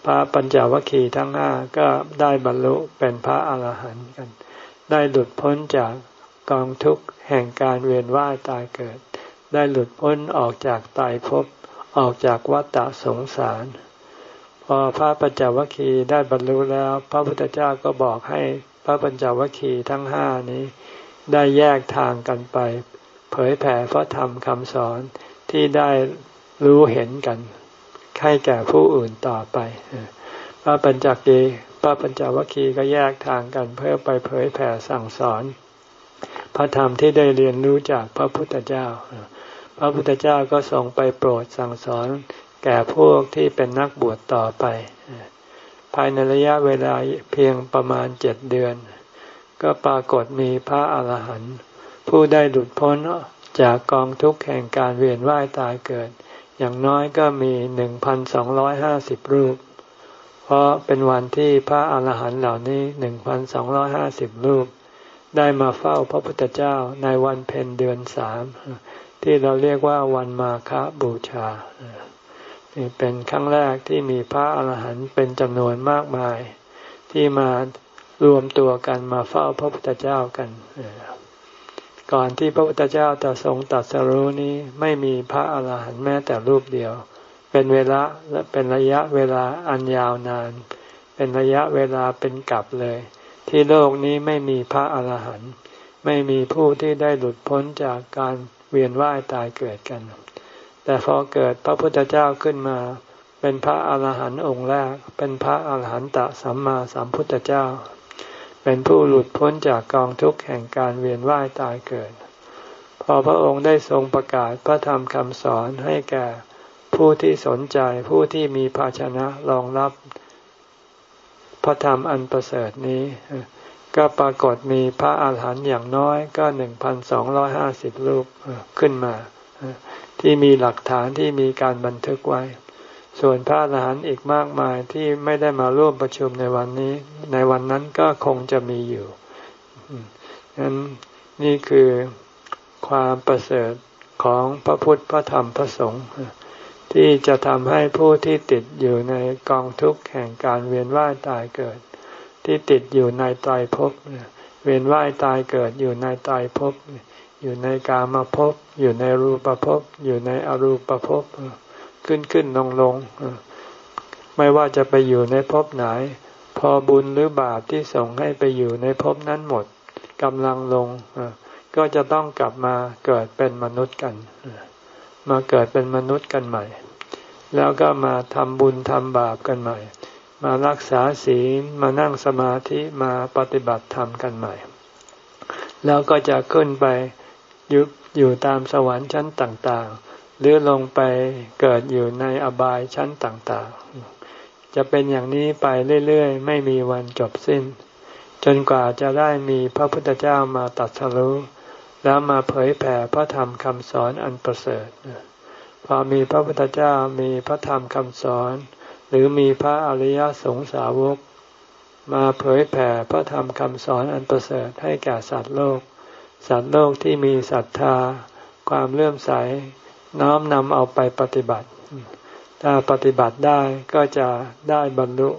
พระปัญจวัคคีย์ทั้งห้าก็ได้บรรลุเป็นพระอาหารหันต์กัน ได้หลุดพ้นจาก กองทุกข์แห่งการเวียนว่ายตายเกิด ได้หลุดพ้นออกจากตายภพออกจากวัฏฏะสงสาร พอพระปัญจวัคคีย์ได้บรรลุแล้ว พระพุทธเจ้าก็บอกให้พระปัญจวัคคีย์ทั้งห้านี้ ได้แยกทางกันไป เผยแผ่พระธรรมคำสอนที่ได้รู้เห็นกันให้แก่ผู้อื่นต่อไป พระปัญจกีพระปัญจวัคคีย์ก็แยกทางกันเพื่อไปเผยแผ่สั่งสอน พระธรรมที่ได้เรียนรู้จากพระพุทธเจ้า พระพุทธเจ้าก็ทรงไปโปรดสั่งสอนแก่พวกที่เป็นนักบวชต่อไป ภายในระยะเวลาเพียงประมาณเจ็ดเดือน ก็ปรากฏมีพระอาหารหันต์ผู้ได้หลุดพ้นจากกองทุกข์แห่งการเวียนว่ายตายเกิด อย่างน้อยก็มีหนึ่งพันสองร้อยห้าสิบรูป เพราะเป็นวันที่พระอาหารหันต์เหล่านี้หนึ่งพันสองร้อยห้าสิบรูป ได้มาเฝ้าพระพุทธเจ้าในวันเพ็ญเดือนสามที่เราเรียกว่าวันมาฆบูชาเป็นครั้งแรกที่มีพระอาหารหันต์เป็นจำนวนมากมาย ที่มารวมตัวกันมาเฝ้าพระพุทธเจ้ากันก่อนที่พระพุทธเจ้าจะทรงตัดสรู้นี้ไม่มีพระอาหารหันต์แม้แต่รูปเดียว เป็นเวลาและเป็นระยะเวลาอันยาวนาน เป็นระยะเวลาเป็นกลับเลย ที่โลกนี้ไม่มีพระอาหารหันต์ไม่มีผู้ที่ได้หลุดพ้นจากการเวียนว่ายตายเกิดกัน แต่พอเกิดพระพุทธเจ้าขึ้นมา เป็นพระอาหารหันต์องค์แรก เป็นพระอาหารหันตสัมมาสัมพุทธเจ้า เป็นผู้หลุดพ้นจากกองทุกข์แห่งการเวียนว่ายตายเกิด พอพระองค์ได้ทรงประกาศพระธรรมคำสอนให้แก่ผู้ที่สนใจผู้ที่มีภาชนะรองรับ พระธรรมอันประเสริฐนี้ ก็ปรากฏมีพระอาหารหันต์อย่างน้อยก็หนึ่งพันสองร้อยห้าสิบรูปขึ้นมา ที่มีหลักฐานที่มีการบันทึกไว้ ส่วนพระอารหันต์อีกมากมายที่ไม่ได้มาร่วมประชุมในวันนี้ ในวันนั้นก็คงจะมีอยู่นั้นนี่คือความประเสริฐของพระพุทธพระธรรมพระสงฆ์ ที่จะทำให้ผู้ที่ติดอยู่ในกองทุกข์แห่งการเวียนว่ายตายเกิด ที่ติดอยู่ในตายภพเวียนว่ายตายเกิดอยู่ในตายภพอยู่ในกามภพอยู่ในรูปภพอยู่ในอรูปภพขึ้นขึ้นลงลงไม่ว่าจะไปอยู่ในภพไหน พอบุญหรือบาปที่ส่งให้ไปอยู่ในภพนั้นหมดกำลังลงก็จะต้องกลับมาเกิดเป็นมนุษย์กัน มาเกิดเป็นมนุษย์กันใหม่ แล้วก็มาทำบุญทำบาปกันใหม่ มารักษาศีลมานั่งสมาธิมาปฏิบัติธรรมกันใหม่ แล้วก็จะขึ้นไปยู่อยู่ตามสวรรค์ชั้นต่างๆ หรือลงไปเกิดอยู่ในอบายชั้นต่างๆ จะเป็นอย่างนี้ไปเรื่อยๆ ไม่มีวันจบสิ้น จนกว่าจะได้มีพระพุทธเจ้ามาตัดสรู้แล้วมาเผยแผ่พระธรรมคำสอนอันประเสริฐ พอมีพระพุทธเจ้ามีพระธรรมคำสอน หรือมีพระอริยสงสาวก มาเผยแผ่พระธรรมคำสอนอันประเสริฐให้แก่สัตว์โลก สัตว์โลกที่มีศรัทธา ความเลื่อมใส น้อมนำเอาไปปฏิบัติ ถ้าปฏิบัติได้ก็จะได้บรรลุ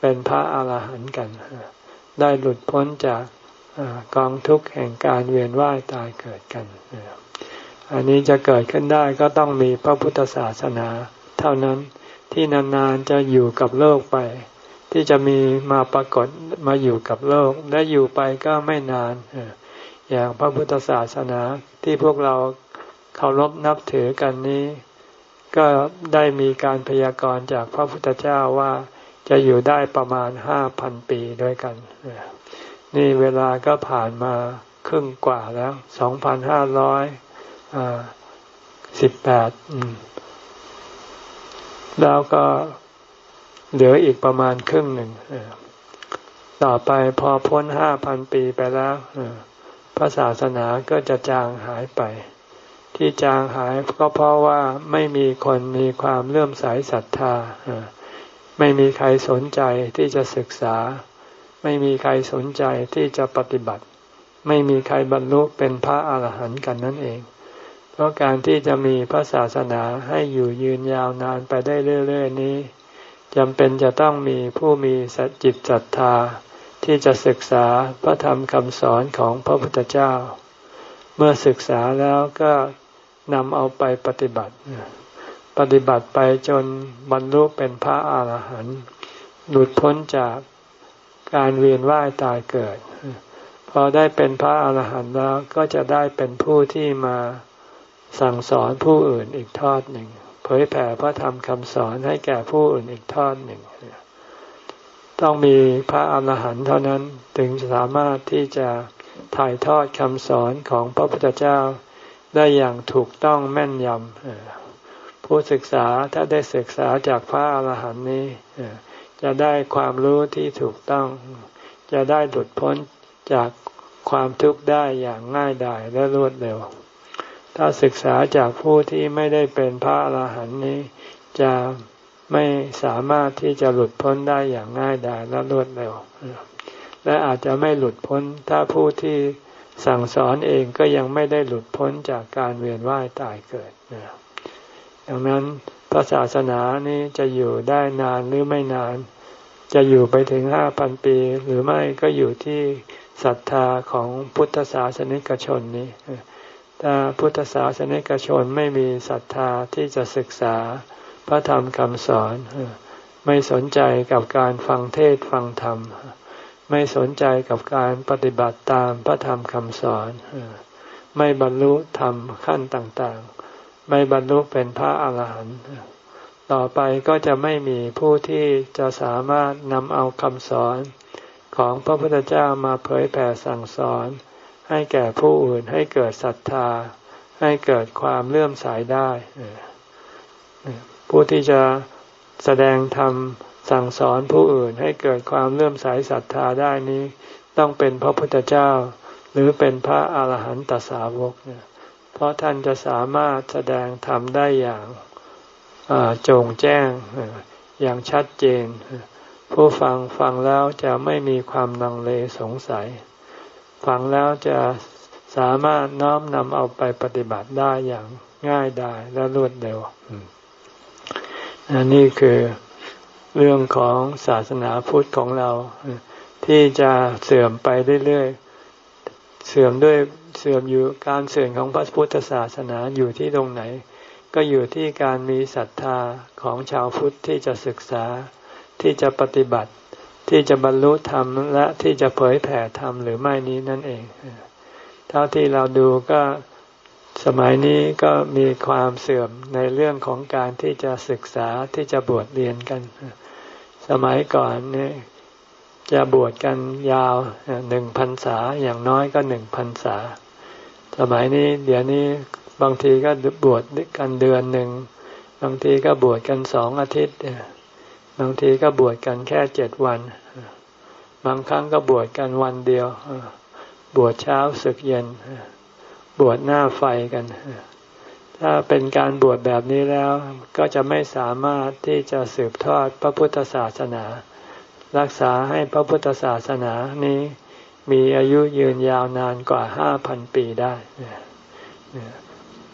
เป็นพระอาหารหันต์กัน ได้หลุดพ้นจากกองทุกข์แห่งการเวียนว่ายตายเกิดกัน อันนี้จะเกิดขึ้นได้ก็ต้องมีพระพุทธศาสนา เท่านั้นที่นานๆจะอยู่กับโลกไป ที่จะมีมาปรากฏมาอยู่กับโลก และอยู่ไปก็ไม่นาน อย่างพระพุทธศาสนาที่พวกเราเคารพนับถือกันนี้ ก็ได้มีการพยากรณ์จากพระพุทธเจ้าว่าจะอยู่ได้ประมาณห้าพันปีด้วยกัน นี่เวลาก็ผ่านมาครึ่งกว่าแล้วสองพันห้าร้อย สิบแปดแล้วก็เหลืออีกประมาณครึ่งหนึ่งต่อไปพอพ้นห้าพันปีไปแล้วพระศาสนาก็จะจางหายไป ที่จางหายก็เพราะว่าไม่มีคนมีความเลื่อมใสศรัทธาไม่มีใครสนใจที่จะศึกษา ไม่มีใครสนใจที่จะปฏิบัติ ไม่มีใครบรรลุเป็นพระอาหารหันต์กันนั่นเอง เพราะการที่จะมีพระศาสนาให้อยู่ยืนยาวนานไปได้เรื่อยๆนี้จำเป็นจะต้องมีผู้มีสัจจิตศรัทธา ที่จะศึกษาพระธรรมคำสอนของพระพุทธเจ้า เมื่อศึกษาแล้วก็นำเอาไปปฏิบัติ ปฏิบัติไปจนบรรลุเป็นพระอาหารหันต์หลุดพ้นจากการเวียนว่ายตายเกิด พอได้เป็นพระอาหารหันต์แล้วก็จะได้เป็นผู้ที่มา สั่งสอนผู้อื่นอีกทอดหนึ่ง เผยแผ่พระธรรมคำสอนให้แก่ผู้อื่นอีกทอดหนึ่ง ต้องมีพระอรหันต์เท่านั้นถึงสามารถที่จะถ่ายทอดคำสอนของพระพุทธเจ้าได้อย่างถูกต้องแม่นยำผู้ศึกษาถ้าได้ศึกษาจากพระอรหันต์นี้จะได้ความรู้ที่ถูกต้อง จะได้หลุดพ้นจากความทุกข์ได้อย่างง่ายดายและรวดเร็ว ถ้าศึกษาจากผู้ที่ไม่ได้เป็นพระอรหันต์นี้ จะไม่สามารถที่จะหลุดพ้นได้อย่างง่ายดายและรวดเร็ว และอาจจะไม่หลุดพ้น ถ้าผู้ที่สั่งสอนเองก็ยังไม่ได้หลุดพ้นจากการเวียนว่ายตายเกิดดังนั้นพระศาสนานี้จะอยู่ได้นานหรือไม่นาน จะอยู่ไปถึงห้าพันปีหรือไม่ก็อยู่ที่ศรัทธาของพุทธศาสนิกชนนี้ ถ้าพุทธศาสนิกชนไม่มีศรัทธาที่จะศึกษาพระธรรมคำสอน ไม่สนใจกับการฟังเทศฟังธรรม ไม่สนใจกับการปฏิบัติตามพระธรรมคำสอน ไม่บรรลุธรรมขั้นต่างๆ ไม่บรรลุเป็นพระอาหารหันต์ต่อไปก็จะไม่มีผู้ที่จะสามารถนำเอาคำสอนของพระพุทธเจ้ามาเผยแผ่สั่งสอน ให้แก่ผู้อื่นให้เกิดศรัทธา ให้เกิดความเลื่อมใสได้ผู้ที่จะแสดงธรรมสั่งสอนผู้อื่นให้เกิดความเลื่อมใสศรัทธาได้นี้ ต้องเป็นพระพุทธเจ้า หรือเป็นพระอาหารหันตสาวกเนี่ยเพราะท่านจะสามารถแสดงธรรมได้อย่างโจงแจ้งอย่างชัดเจน ผู้ฟังฟังแล้วจะไม่มีความลังเลสงสัย ฟังแล้วจะสามารถน้อมนำเอาไปปฏิบัติได้อย่างง่ายดายและรวดเร็วนี่คือเรื่องของศาสนาพุทธของเรา ที่จะเสื่อมไปเรื่อยๆ เสื่อมด้วยเสื่อมอยู่การเสื่อมของพระพุทธศาสนาอยู่ที่ตรงไหน ก็อยู่ที่การมีศรัทธาของชาวพุทธที่จะศึกษาที่จะปฏิบัติ ที่จะบรรลุธรรมและที่จะเผยแผ่ธรรมหรือไม่นี้นั่นเอง เท่าที่เราดูก็สมัยนี้ก็มีความเสื่อมในเรื่องของการที่จะศึกษาที่จะบวชเรียนกัน สมัยก่อนเนี่ยจะบวชกันยาวหนึ่งพันษาอย่างน้อยก็หนึ่งพันษา สมัยนี้เดี๋ยวนี้บางทีก็บวชกันเดือนหนึ่ง บางทีก็บวชกันสองอาทิตย์ บางทีก็บวชกันแค่เจ็ดวัน บางครั้งก็บวชกันวันเดียว บวชเช้าศึกเย็น บวชหน้าไฟกัน ถ้าเป็นการบวชแบบนี้แล้ว ก็จะไม่สามารถที่จะสืบทอดพระพุทธศาสนา รักษาให้พระพุทธศาสนานี้มีอายุยืนยาวนานกว่าห้าพันปีได้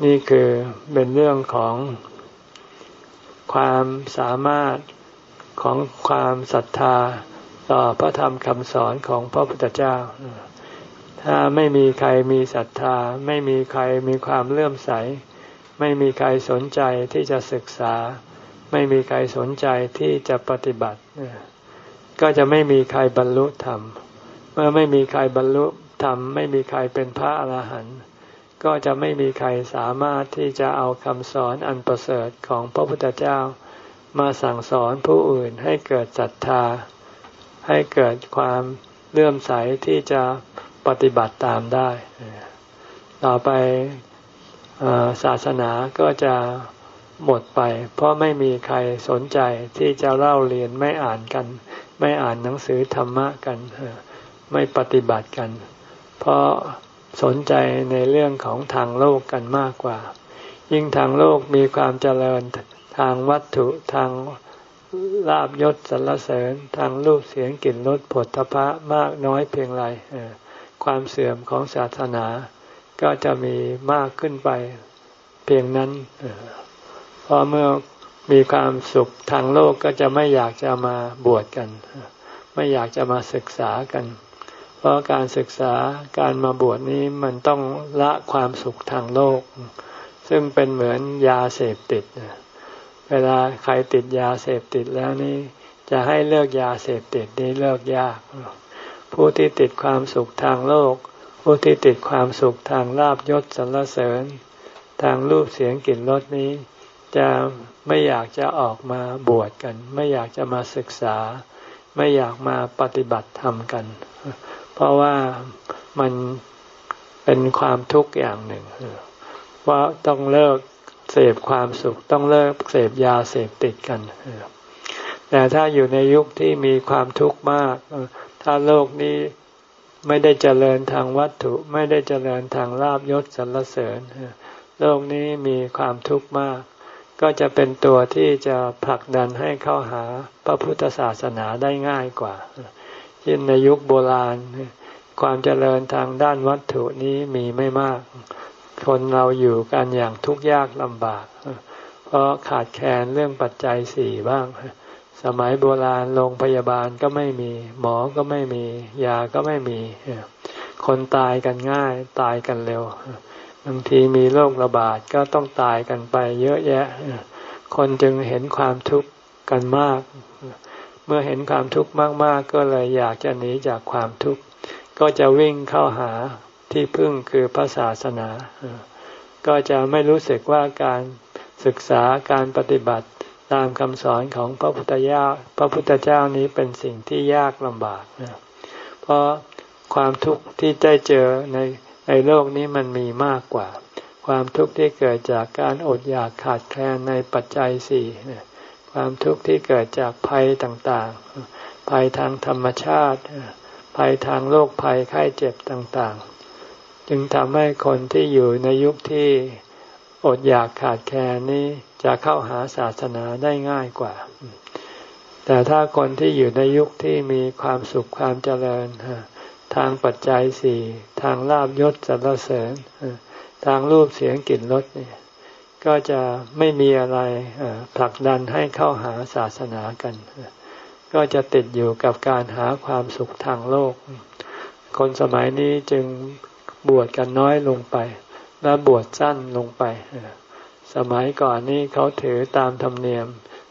นี่คือเป็นเรื่องของความสามารถ ของความศรัทธาต่อพระธรรมคำสอนของพระพุทธเจ้า ถ้าไม่มีใครมีศรัทธา ไม่มีใครมีความเลื่อมใส ไม่มีใครสนใจที่จะศึกษา ไม่มีใครสนใจที่จะปฏิบัติ ก็จะไม่มีใครบรรลุธรรม เมื่อไม่มีใครบรรลุธรรม ไม่มีใครเป็นพระอรหันต์ก็จะไม่มีใครสามารถที่จะเอาคำสอนอันประเสริฐของพระพุทธเจ้า มาสั่งสอนผู้อื่นให้เกิดศรัทธา ให้เกิดความเลื่อมใสที่จะปฏิบัติตามได้ ต่อไปศาสนาก็จะหมดไป เพราะไม่มีใครสนใจที่จะเล่าเรียนไม่อ่านกัน ไม่อ่านหนังสือธรรมะกัน ไม่ปฏิบัติกัน เพราะสนใจในเรื่องของทางโลกกันมากกว่า ยิ่งทางโลกมีความเจริญ ทางวัตถุทางลาบยศสรรเสริญทางรูปเสียงกลิ่นรสผลทพะมากน้อยเพียงไรความเสื่อมของศาสนาก็จะมีมากขึ้นไปเพียงนั้นเพราะเมื่อมีความสุขทางโลกก็จะไม่อยากจะมาบวชกัน ไม่อยากจะมาศึกษากัน เพราะการศึกษาการมาบวชนี้มันต้องละความสุขทางโลก ซึ่งเป็นเหมือนยาเสพติด เวลาใครติดยาเสพติดแล้วนี่จะให้เลิกยาเสพติดนี้เลิกยาก ผู้ที่ติดความสุขทางโลก ผู้ที่ติดความสุขทางลาบยศสรรเสริญ ทางรูปเสียงกลิ่นรสนี้ จะไม่อยากจะออกมาบวชกัน ไม่อยากจะมาศึกษา ไม่อยากมาปฏิบัติธรรมกัน เพราะว่ามันเป็นความทุกข์อย่างหนึ่งว่าต้องเลิก เสพความสุขต้องเลิกเสพยาเสพติดกัน แต่ถ้าอยู่ในยุคที่มีความทุกข์มาก ถ้าโลกนี้ไม่ได้เจริญทางวัตถุ ไม่ได้เจริญทางลาบยศสรรเสริญ โลกนี้มีความทุกข์มาก ก็จะเป็นตัวที่จะผลักดันให้เข้าหาพระพุทธศาสนาได้ง่ายกว่าเช่นในยุคโบราณ ความเจริญทางด้านวัตถุนี้มีไม่มาก คนเราอยู่กันอย่างทุกข์ยากลำบาก เพราะขาดแคลนเรื่องปัจจัยสี่บ้าง สมัยโบราณโรงพยาบาลก็ไม่มี หมอก็ไม่มี ยาก็ไม่มี คนตายกันง่ายตายกันเร็ว บางทีมีโรคระบาดก็ต้องตายกันไปเยอะแยะ คนจึงเห็นความทุกข์กันมาก เมื่อเห็นความทุกข์มาก ๆ ก็เลยอยากจะหนีจากความทุกข์ ก็จะวิ่งเข้าหา ที่พึ่งคือพระศาสนา ก็จะไม่รู้สึกว่าการศึกษาการปฏิบัติตามคำสอนของพระพุทธเจ้าพระพุทธเจ้านี้เป็นสิ่งที่ยากลำบากเพราะความทุกข์ที่ได้เจอในในโลกนี้มันมีมากกว่า ความทุกข์ที่เกิดจากการอดอยากขาดแคลนในปัจจัยสี่ความทุกข์ที่เกิดจากภัยต่างๆ ภัยทางธรรมชาติ ภัยทางโรคภัยไข้เจ็บต่างๆ จึงทำให้คนที่อยู่ในยุคที่อดอยากขาดแคลนนี้จะเข้าหาศาสนาได้ง่ายกว่า แต่ถ้าคนที่อยู่ในยุคที่มีความสุขความเจริญ ทางปัจจัยสี่ทางลาบยศสรรเสริญ ทางรูปเสียงกลิ่นรสเนี่ยก็จะไม่มีอะไรผลักดันให้เข้าหาศาสนากัน ก็จะติดอยู่กับการหาความสุขทางโลก คนสมัยนี้จึง บวชกันน้อยลงไป และบวชสั้นลงไป สมัยก่อนนี้เขาถือตามธรรมเนียม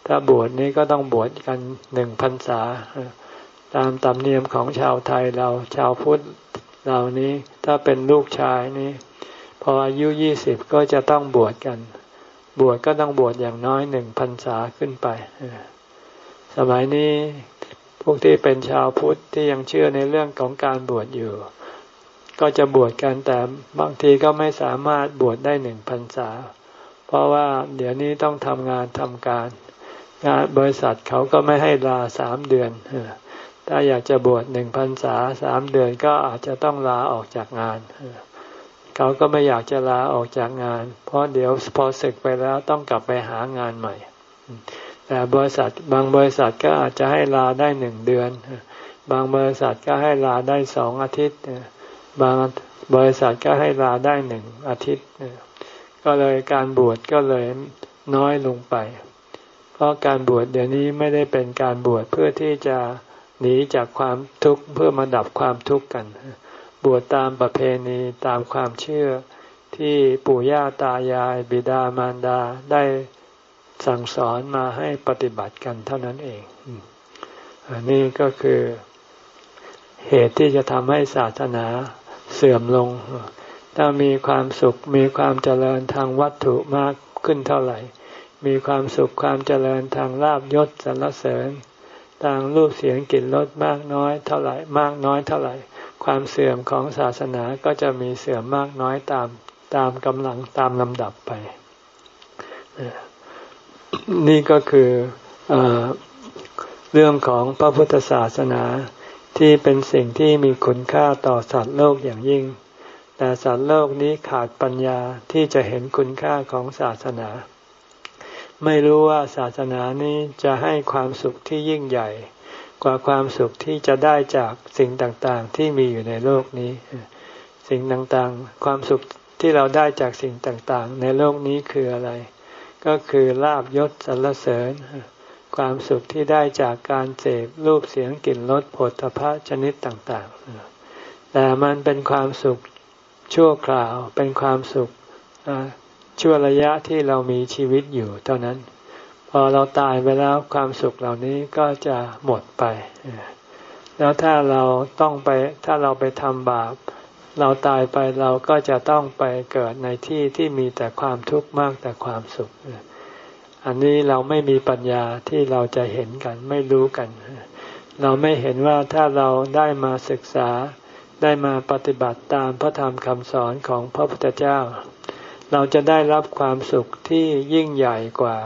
ถ้าบวชนี้ก็ต้องบวชกันหนึ่งพรรษา ตามตำเนียมของชาวไทยเราชาวพุทธเหล่านี้ถ้าเป็นลูกชายนี้พออายุยี่สิบก็จะต้องบวชกัน บวชก็ต้องบวชอย่างน้อยหนึ่งพรรษาขึ้นไป สมัยนี้พวกที่เป็นชาวพุทธที่ยังเชื่อในเรื่องของการบวชอยู่ ก็จะบวชกันแต่บางทีก็ไม่สามารถบวชได้หนึ่งพรรษา เพราะว่าเดี๋ยวนี้ต้องทำงานทำการ งานบริษัทเขาก็ไม่ให้ลาสามเดือน ถ้าอยากจะบวชหนึ่งพรรษาสามเดือนก็อาจจะต้องลาออกจากงาน เขาก็ไม่อยากจะลาออกจากงาน เพราะเดี๋ยวพอศึกไปแล้วต้องกลับไปหางานใหม่ แต่บริษัทบางบริษัทก็อาจจะให้ลาได้หนึ่งเดือน บางบริษัทก็ให้ลาได้สองอาทิตย์ บางบริษัทก็ให้ลาได้หนึ่งอาทิตย์ ก็เลยการบวชก็เลยน้อยลงไป เพราะการบวชเดี๋ยวนี้ไม่ได้เป็นการบวชเพื่อที่จะหนีจากความทุกข์เพื่อมาดับความทุกข์กัน บวชตามประเพณีตามความเชื่อที่ปู่ย่าตายาย บิดามารดาได้สั่งสอนมาให้ปฏิบัติกันเท่านั้นเองอันนี้ก็คือเหตุที่จะทำให้ศาสนา เสื่อมลง ถ้ามีความสุขมีความเจริญทางวัตถุมากขึ้นเท่าไหร่ มีความสุขความเจริญทางลาบยศสรรเสริญ ทางรูปเสียงกลิ่นรสมากน้อยเท่าไหร่มากน้อยเท่าไหร่ ความเสื่อมของศาสนาก็จะมีเสื่อมมากน้อยตามตามกำลังตามลำดับไป นี่ก็คืออเรื่องของพระพุทธศาสนา ที่เป็นสิ่งที่มีคุณค่าต่อสัตว์โลกอย่างยิ่ง แต่สัตว์โลกนี้ขาดปัญญาที่จะเห็นคุณค่าของศาสนา ไม่รู้ว่าศาสนานี้จะให้ความสุขที่ยิ่งใหญ่ กว่าความสุขที่จะได้จากสิ่งต่างๆที่มีอยู่ในโลกนี้ สิ่งต่างๆ ความสุขที่เราได้จากสิ่งต่างๆ ในโลกนี้คืออะไร ก็คือลาบยศสรรเสริญ ความสุขที่ได้จากการเสพรูปเสียงกลิ่นรสผลพระชนิดต่างๆ แต่มันเป็นความสุขชั่วคราวเป็นความสุขชั่วระยะที่เรามีชีวิตอยู่เท่านั้น พอเราตายไปแล้วความสุขเหล่านี้ก็จะหมดไป แล้วถ้าเราต้องไปถ้าเราไปทำบาป เราตายไปเราก็จะต้องไปเกิดในที่ที่มีแต่ความทุกข์มากแต่ความสุข อันนี้เราไม่มีปัญญาที่เราจะเห็นกันไม่รู้กัน เราไม่เห็นว่าถ้าเราได้มาศึกษาได้มาปฏิบัติตามพระธรรมคำสอนของพระพุทธเจ้า เราจะได้รับความสุขที่ยิ่งใหญ่กว่า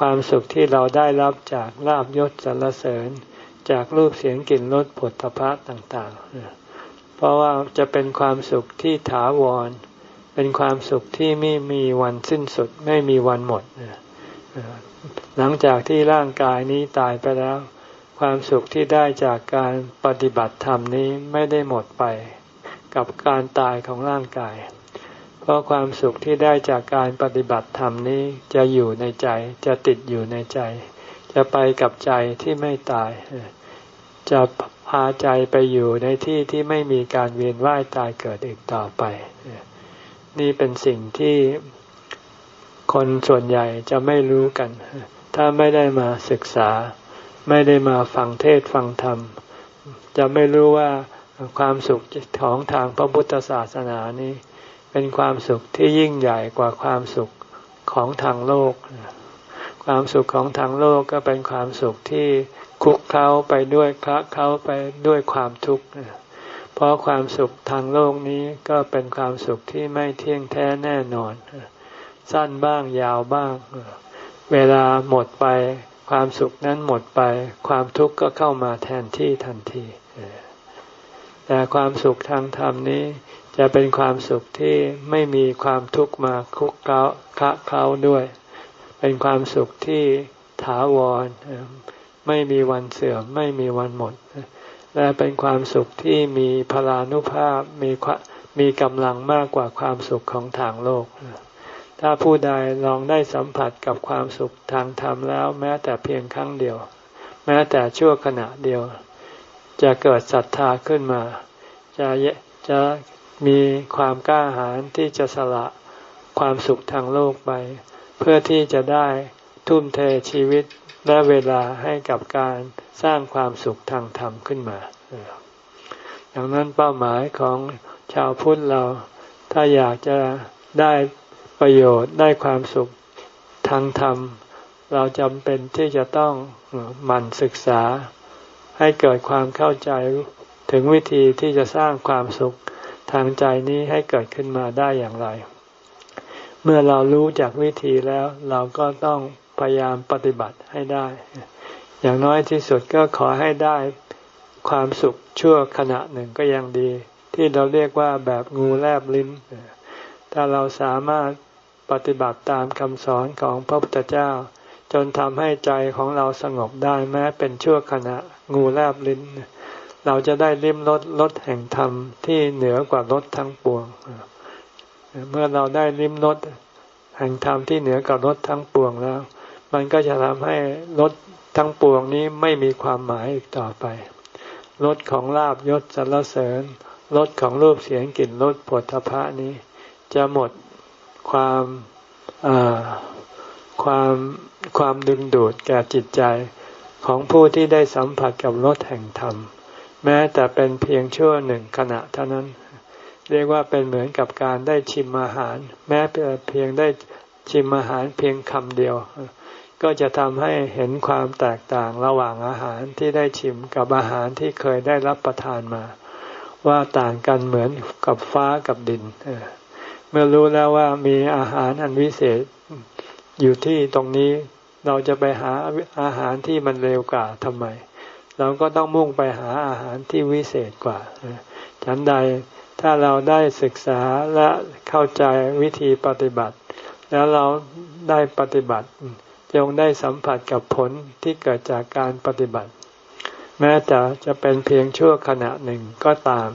ความสุขที่เราได้รับจากลาบยศสรรเสริญ จากรูปเสียงกลิ่นรสผลพระต่างๆ เพราะว่าจะเป็นความสุขที่ถาวร เป็นความสุขที่ไม่มีวันสิ้นสุดไม่มีวันหมด หลังจากที่ร่างกายนี้ตายไปแล้ว ความสุขที่ได้จากการปฏิบัติธรรมนี้ไม่ได้หมดไป กับการตายของร่างกาย เพราะความสุขที่ได้จากการปฏิบัติธรรมนี้จะอยู่ในใจจะติดอยู่ในใจ จะไปกับใจที่ไม่ตาย จะพาใจไปอยู่ในที่ที่ไม่มีการเวียนว่ายตายเกิดอีกต่อไป นี่เป็นสิ่งที่ คนส่วนใหญ่จะไม่รู้กัน ถ้าไม่ได้มาศึกษา ไม่ได้มาฟังเทศฟังธรรม จะไม่รู้ว่าความสุขของทางพระพุทธศาสนานี้ เป็นความสุขที่ยิ่งใหญ่กว่าความสุขของทางโลก ความสุขของทางโลกก็เป็นความสุขที่คุกเข้าไปด้วยคละเข้าไปด้วยความทุกข์เพราะความสุขทางโลกนี้ก็เป็นความสุขที่ไม่เที่ยงแท้แน่นอน สั้นบ้างยาวบ้าง เวลาหมดไป ความสุขนั้นหมดไป ความทุกข์ก็เข้ามาแทนที่ทันทีแต่ความสุขทางธรรมนี้ จะเป็นความสุขที่ไม่มีความทุกข์มาคุกเก้าคะเขาด้วย เป็นความสุขที่ถาวร ไม่มีวันเสื่อมไม่มีวันหมด และเป็นความสุขที่มีพลานุภาพมีมีกำลังมากกว่าความสุขของทางโลก ถ้าผู้ใดลองได้สัมผัสกับความสุขทางธรรมแล้ว แม้แต่เพียงครั้งเดียว แม้แต่ชั่วขณะเดียว จะเกิดศรัทธาขึ้นมา จะจะมีความกล้าหาญที่จะสละความสุขทางโลกไป เพื่อที่จะได้ทุ่มเทชีวิตและเวลาให้กับการสร้างความสุขทางธรรมขึ้นมาดังนั้นเป้าหมายของชาวพุทธเราถ้าอยากจะได้ ประโยชน์ได้ความสุขทางธรรม เราจำเป็นที่จะต้องหมั่นศึกษา ให้เกิดความเข้าใจถึงวิธีที่จะสร้างความสุขทางใจนี้ให้เกิดขึ้นมาได้อย่างไร เมื่อเรารู้จากวิธีแล้วเราก็ต้องพยายามปฏิบัติให้ได้ อย่างน้อยที่สุดก็ขอให้ได้ความสุขชั่วขณะหนึ่งก็ยังดี ที่เราเรียกว่าแบบงูแลบลิ้น ถ้าเราสามารถ ปฏิบัติตามคำสอนของพระพุทธเจ้า จนทำให้ใจของเราสงบได้แม้เป็นชั่วขณะงูแลบลิ้น เราจะได้ลิ้มรสรสแห่งธรรมที่เหนือกว่ารสทั้งปวง เมื่อเราได้ลิ้มรสแห่งธรรมที่เหนือกว่ารสทั้งปวงแล้ว มันก็จะทำให้รสทั้งปวงนี้ไม่มีความหมายอีกต่อไปรสของลาบยศสรรเสริญรสของรูปเสียงกลิ่นรสผลทพะนี้ จะหมด ความความความดึงดูดแก่จิตใจของผู้ที่ได้สัมผัสกับรสแห่งธรรม แม้แต่เป็นเพียงชั่วหนึ่งขณะเท่านั้น เรียกว่าเป็นเหมือนกับการได้ชิมอาหาร แม้เพียงได้ชิมอาหารเพียงคำเดียว ก็จะทำให้เห็นความแตกต่างระหว่างอาหารที่ได้ชิมกับอาหารที่เคยได้รับประทานมา ว่าต่างกันเหมือนกับฟ้ากับดินเมื่อรู้แล้วว่ามีอาหารอันวิเศษอยู่ที่ตรงนี้เราจะไปหาอาหารที่มันเร็วกว่าทำไม เราก็ต้องมุ่งไปหาอาหารที่วิเศษกว่าฉันใดถ้าเราได้ศึกษาและเข้าใจวิธีปฏิบัติ แล้วเราได้ปฏิบัติจงได้สัมผัสกับผลที่เกิดจากการปฏิบัติ แม้จะจะเป็นเพียงชั่วขณะหนึ่งก็ตาม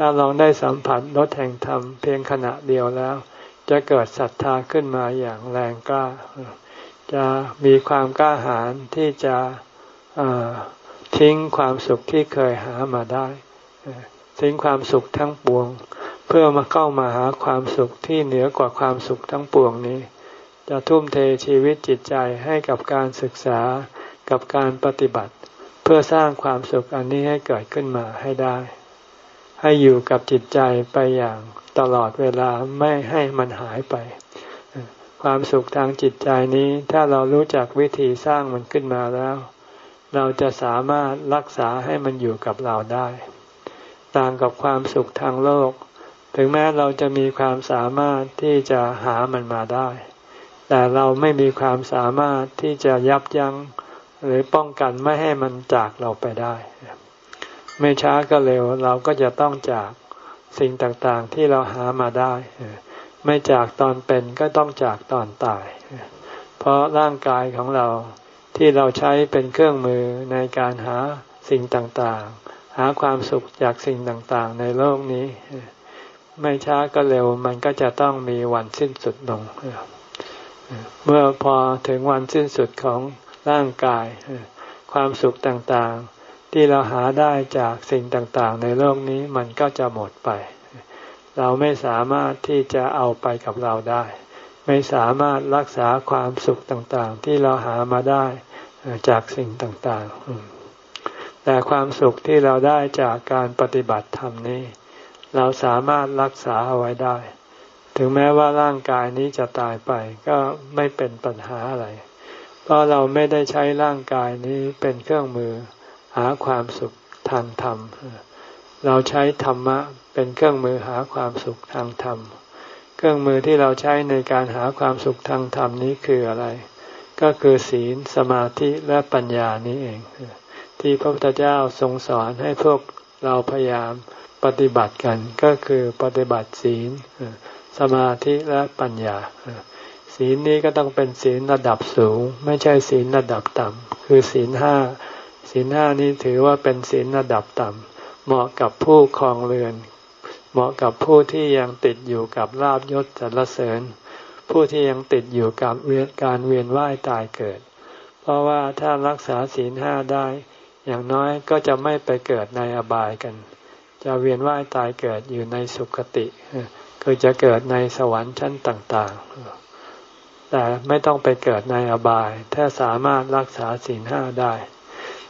ถ้าลองได้สัมผัสรสแห่งธรรมเพียงขณะเดียวแล้ว จะเกิดศรัทธาขึ้นมาอย่างแรงกล้า จะมีความกล้าหาญที่จะทิ้งความสุขที่เคยหามาได้ทิ้งความสุขทั้งปวง เพื่อมาเข้ามาหาความสุขที่เหนือกว่าความสุขทั้งปวงนี้ จะทุ่มเทชีวิตจิตใจให้กับการศึกษากับการปฏิบัติ เพื่อสร้างความสุขอันนี้ให้เกิดขึ้นมาให้ได้ ให้อยู่กับจิตใจไปอย่างตลอดเวลาไม่ให้มันหายไป ความสุขทางจิตใจนี้ ถ้าเรารู้จักวิธีสร้างมันขึ้นมาแล้ว เราจะสามารถรักษาให้มันอยู่กับเราได้ ต่างกับความสุขทางโลก ถึงแม้เราจะมีความสามารถที่จะหามันมาได้ แต่เราไม่มีความสามารถที่จะยับยัง้งหรือป้องกันไม่ให้มันจากเราไปได้ ไม่ช้าก็เร็วเราก็จะต้องจากสิ่งต่างๆที่เราหามาได้ ไม่จากตอนเป็นก็ต้องจากตอนตาย เพราะร่างกายของเราที่เราใช้เป็นเครื่องมือในการหาสิ่งต่างๆ หาความสุขจากสิ่งต่างๆ ในโลกนี้ ไม่ช้าก็เร็วมันก็จะต้องมีวันสิ้นสุดลง เมื่อพอถึงวันสิ้นสุดของร่างกาย ความสุขต่างๆ ที่เราหาได้จากสิ่งต่างๆ ในโลกนี้มันก็จะหมดไป เราไม่สามารถที่จะเอาไปกับเราได้ ไม่สามารถรักษาความสุขต่างๆ ที่เราหามาได้จากสิ่งต่างๆ แต่ความสุขที่เราได้จากการปฏิบัติธรรมนี้ เราสามารถรักษาเอาไว้ได้ ถึงแม้ว่าร่างกายนี้จะตายไปก็ไม่เป็นปัญหาอะไร เพราะเราไม่ได้ใช้ร่างกายนี้เป็นเครื่องมือ หาความสุขทางธรรม เราใช้ธรรมะเป็นเครื่องมือหาความสุขทางธรรม เครื่องมือที่เราใช้ในการหาความสุขทางธรรมนี้คืออะไร ก็คือศีลสมาธิและปัญญานี้เอง ที่พระพุทธเจ้าทรงสอนให้พวกเราพยายามปฏิบัติกันก็คือปฏิบัติศีล สมาธิและปัญญา ศีลนี้ก็ต้องเป็นศีลระดับสูง ไม่ใช่ศีลระดับต่ำคือศีลห้า ศีลห้านี้ถือว่าเป็นศีลระดับต่ำเหมาะกับผู้คลองเรือน เหมาะกับผู้ที่ยังติดอยู่กับลาบยศสรรเสริญ ผู้ที่ยังติดอยู่กับเวียนการเวียนว่ายตายเกิด เพราะว่าถ้ารักษาศีลห้าได้ อย่างน้อยก็จะไม่ไปเกิดในอบายกัน จะเวียนว่ายตายเกิดอยู่ในสุคติคือจะเกิดในสวรรค์ชั้นต่าง ๆแต่ไม่ต้องไปเกิดในอบาย ถ้าสามารถรักษาศีลห้าได้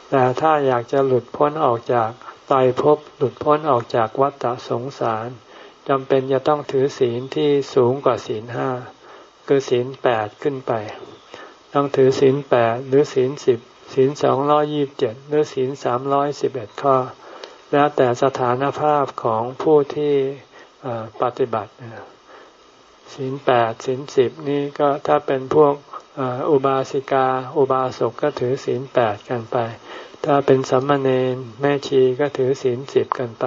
แต่ถ้าอยากจะหลุดพ้นออกจากตายภพหลุดพ้นออกจากวัฏสงสารจำเป็นจะต้องถือศีลที่สูงกว่าศีลห้าคือศีลแปดขึ้นไป ต้องถือศีลแปดหรือศีลสิบศีลสองร้อยี่บเจ็ดหรือศีลสามร้อยสิบเอ็ดข้อ แล้วแต่สถานภาพของผู้ที่ปฏิบัติศีลแปดศีลสิบนี่ก็ถ้าเป็นพวกอุบาสิกา อุบาสกก็ถือศีลแปดกันไป ถ้าเป็นสัมมาเนนแม่ชีก็ถือศีลสิบกันไป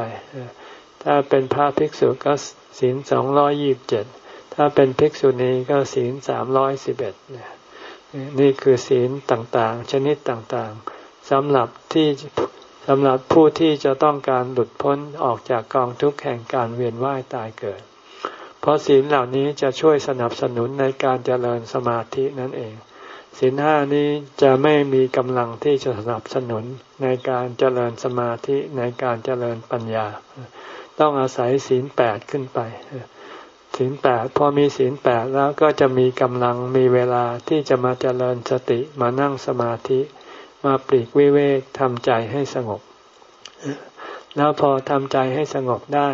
ถ้าเป็นพระภิกษุก็ศีลสองร้อยี่บเจ็ด ถ้าเป็นภิกษุณีก็ศีลสามร้อยสิบเอ็ดนี่ยนี่คือศีลต่างๆ ชนิดต่างๆสำหรับที่สำหรับผู้ที่จะต้องการหลุดพ้นออกจากกองทุกข์แห่งการเวียนว่ายตายเกิด เพราะศีลเหล่านี้จะช่วยสนับสนุนในการเจริญสมาธินั่นเอง ศีลห้านี้จะไม่มีกำลังที่จะสนับสนุนในการเจริญสมาธิในการเจริญปัญญา ต้องอาศัยศีลแปดขึ้นไปศีลแปดพอมีศีลแปดแล้วก็จะมีกำลังมีเวลาที่จะมาเจริญสติมานั่งสมาธิ มาปลีกวิเวกทำใจให้สงบ แล้วพอทำใจให้สงบได้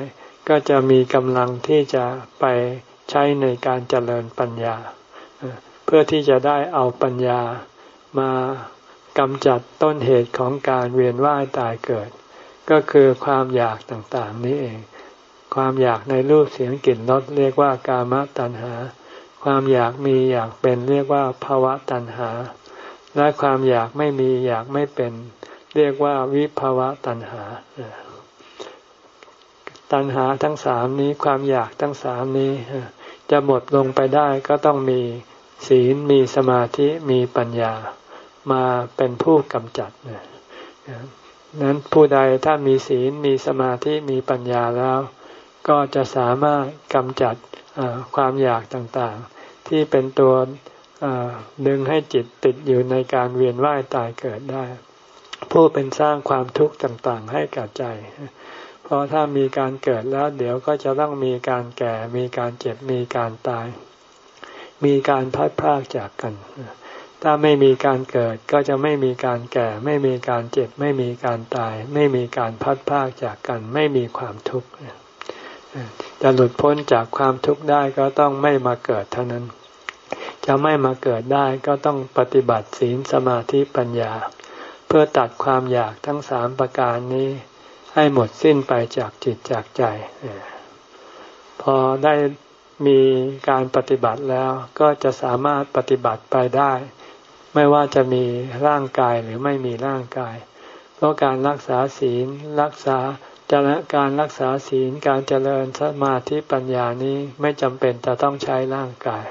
ก็จะมีกำลังที่จะไปใช้ในการเจริญปัญญา เพื่อที่จะได้เอาปัญญามากำจัดต้นเหตุของการเวียนว่ายตายเกิด ก็คือความอยากต่างๆนี้เอง ความอยากในรูปเสียงกลิ่นรสเรียกว่ากามตัณหา ความอยากมีอยากเป็นเรียกว่าภาวะตัณหา และความอยากไม่มีอยากไม่เป็น เรียกว่าวิภาวะตัณหา ตัณหาทั้งสามนี้ความอยากทั้งสามนี้จะหมดลงไปได้ก็ต้องมี ศีลมีสมาธิมีปัญญามาเป็นผู้กำจัดนั้นผู้ใดถ้ามีศีลมีสมาธิมีปัญญาแล้ว ก็จะสามารถกำจัดความอยากต่างๆ ที่เป็นตัวดึงให้จิตติดอยู่ในการเวียนว่ายตายเกิดได้ ผู้เป็นสร้างความทุกข์ต่างๆ ให้กับใจ เพราะถ้ามีการเกิดแล้ว เดี๋ยวก็จะต้องมีการแก่มีการเจ็บมีการตาย มีการพัดพรากจากกัน ถ้าไม่มีการเกิดก็จะไม่มีการแก่ ไม่มีการเจ็บ ไม่มีการตาย ไม่มีการพัดพากจากกัน ไม่มีความทุกข์จะหลุดพ้นจากความทุกข์ได้ก็ต้องไม่มาเกิดเท่านั้น จะไม่มาเกิดได้ก็ต้องปฏิบัติศีลสมาธิปัญญา เพื่อตัดความอยากทั้งสามประการนี้ให้หมดสิ้นไปจากจิตจากใจ พอได้ มีการปฏิบัติแล้วก็จะสามารถปฏิบัติไปได้ ไม่ว่าจะมีร่างกายหรือไม่มีร่างกาย เพราะการรักษาศีลรักษาจะการรักษาศีลการเจริญสมาธิปัญญานี้ไม่จำเป็นจะต้องใช้ร่างกาย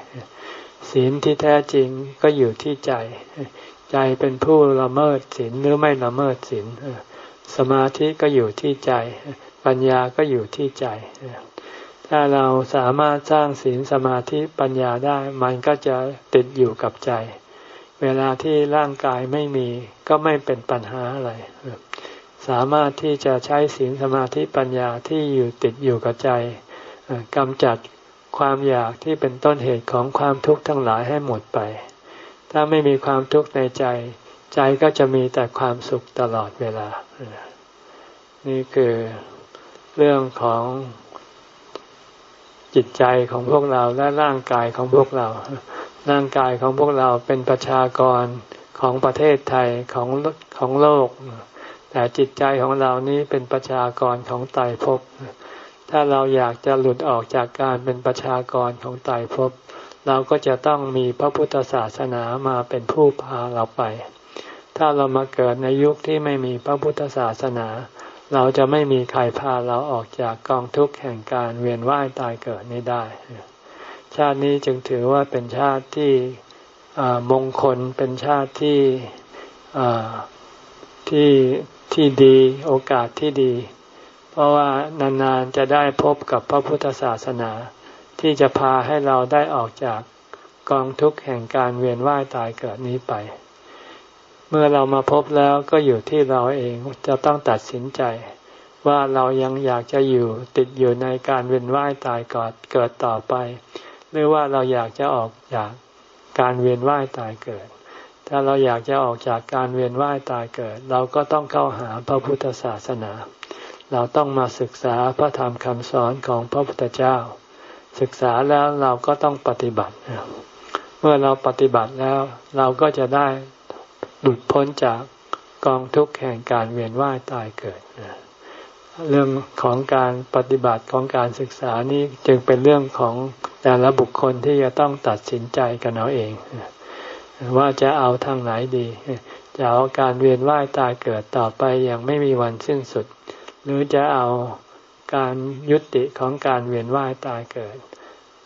ศีลที่แท้จริงก็อยู่ที่ใจ ใจเป็นผู้ละเมิดศีลหรือไม่ละเมิดศีลสมาธิก็อยู่ที่ใจ ปัญญาก็อยู่ที่ใจ ถ้าเราสามารถสร้างศีลสมาธิปัญญาได้ มันก็จะติดอยู่กับใจ เวลาที่ร่างกายไม่มีก็ไม่เป็นปัญหาอะไร สามารถที่จะใช้ศีลสมาธิปัญญาที่อยู่ติดอยู่กับใจกำจัดความอยากที่เป็นต้นเหตุของความทุกข์ทั้งหลายให้หมดไป ถ้าไม่มีความทุกข์ในใจ ใจก็จะมีแต่ความสุขตลอดเวลา นี่คือเรื่องของ จิตใจของพวกเราและร่างกายของพวกเรา ร่างกายของพวกเราเป็นประชากรของประเทศไทยของของโลก แต่จิตใจของเรานี้เป็นประชากรของไตภพถ้าเราอยากจะหลุดออกจากการเป็นประชากรของไตภพเราก็จะต้องมีพระพุทธศาสนามาเป็นผู้พาเราไป ถ้าเรามาเกิดในยุคที่ไม่มีพระพุทธศาสนา เราจะไม่มีใครพาเราออกจากกองทุกข์แห่งการเวียนว่ายตายเกิดนี้ได้ ชาตินี้จึงถือว่าเป็นชาติที่มงคลเป็นชาติที่ที่ที่ดีโอกาสที่ดี เพราะว่านานๆจะได้พบกับพระพุทธศาสนา ที่จะพาให้เราได้ออกจากกองทุกข์แห่งการเวียนว่ายตายเกิดนี้ไป เมื่อเรามาพบแล้วก็อยู่ที่เราเองจะต้องตัดสินใจ ว่าเรายังอยากจะอยู่ติดอยู่ในการเวียนว่ายตายกิดเกิดต่อไป หรือว่าเราอยากจะออกจากการเวียนว่ายตายเกิด ถ้าเราอยากจะออกจากการเวียนว่ายตายเกิด เราก็ต้องเข้าหาพระพุทธศาสนา เราต้องมาศึกษาพระธรรมคำสอนของพระพุทธเจ้า ศึกษาแล้วเราก็ต้องปฏิบัติ เมื่อเราปฏิบัติแล้วเราก็จะได้ หลุดพ้นจากกองทุกข์แห่งการเวียนว่ายตายเกิด เรื่องของการปฏิบัติของการศึกษานี้จึงเป็นเรื่องของแต่ละบุคคลที่จะต้องตัดสินใจกันเอาเอง ว่าจะเอาทางไหนดี จะเอาการเวียนว่ายตายเกิดต่อไปอย่างไม่มีวันสิ้นสุด หรือจะเอาการยุติของการเวียนว่ายตายเกิด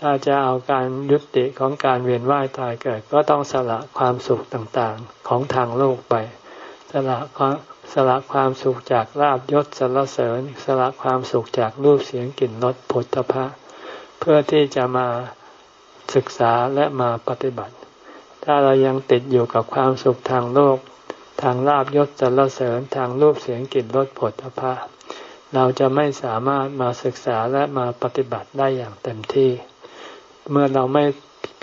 ถ้าจะเอาการยุติของการเวียนว่ายตายเกิด ก็ต้องสละความสุขต่างๆของทางโลกไป สละความสละความสุขจากลาบยศสรรเสริญ สละความสุขจากรูปเสียงกลิ่นรสผลตภะเพื่อที่จะมาศึกษาและมาปฏิบัติ ถ้าเรายังติดอยู่กับความสุขทางโลก ทางลาบยศสรรเสริญทางรูปเสียงกลิ่นรสผลตภะเราจะไม่สามารถมาศึกษาและมาปฏิบัติได้อย่างเต็มที่ เมื่อเราไม่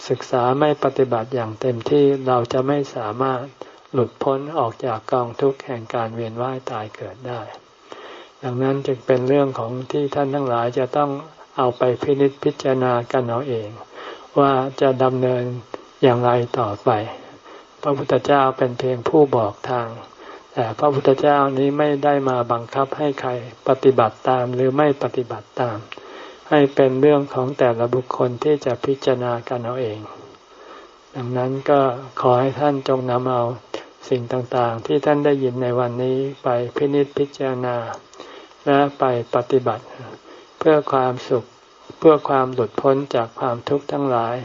ศึกษาไม่ปฏิบัติอย่างเต็มที่เราจะไม่สามารถหลุดพ้นออกจากกองทุกข์แห่งการเวียนว่ายตายเกิดได้ ดังนั้นจึงเป็นเรื่องของที่ท่านทั้งหลายจะต้องเอาไปพินิจพิจารณากันเอาเอง ว่าจะดำเนินอย่างไรต่อไป พระพุทธเจ้าเป็นเพียงผู้บอกทาง แต่พระพุทธเจ้านี้ไม่ได้มาบังคับให้ใครปฏิบัติตามหรือไม่ปฏิบัติตาม ให้เป็นเรื่องของแต่ละบุคคลที่จะพิจารณากันเอาเอง ดังนั้นก็ขอให้ท่านจงนำเอาสิ่งต่างๆ ที่ท่านได้ยินในวันนี้ไปพินิจพิจารณา และไปปฏิบัติ เพื่อความสุขเพื่อความหลุดพ้นจากความทุกข์ทั้งหลาย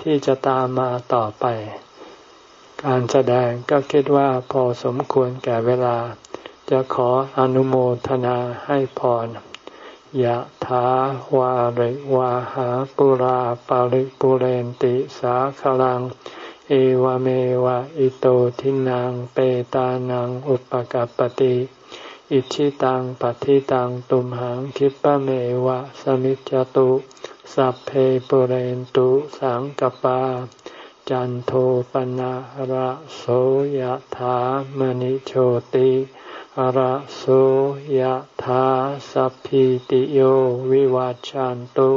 ที่จะตามมาต่อไป การแสดงก็คิดว่าพอสมควรแก่เวลา จะขออนุโมทนาให้พร ยะถาวาริวาหาปุราปาริปุเรนติสาขลัง เอวเมวะอิโตทินังเปตานังอุปกัปติ อิชิตังปฏิตังตุมหังคิปะเมวะสมิจจตุสัพเพปุเรนตุสังกปา จันโทปนะระโสยะถามณิโชติ ระโสยถาสัพพิติโยวิวัจจันตุ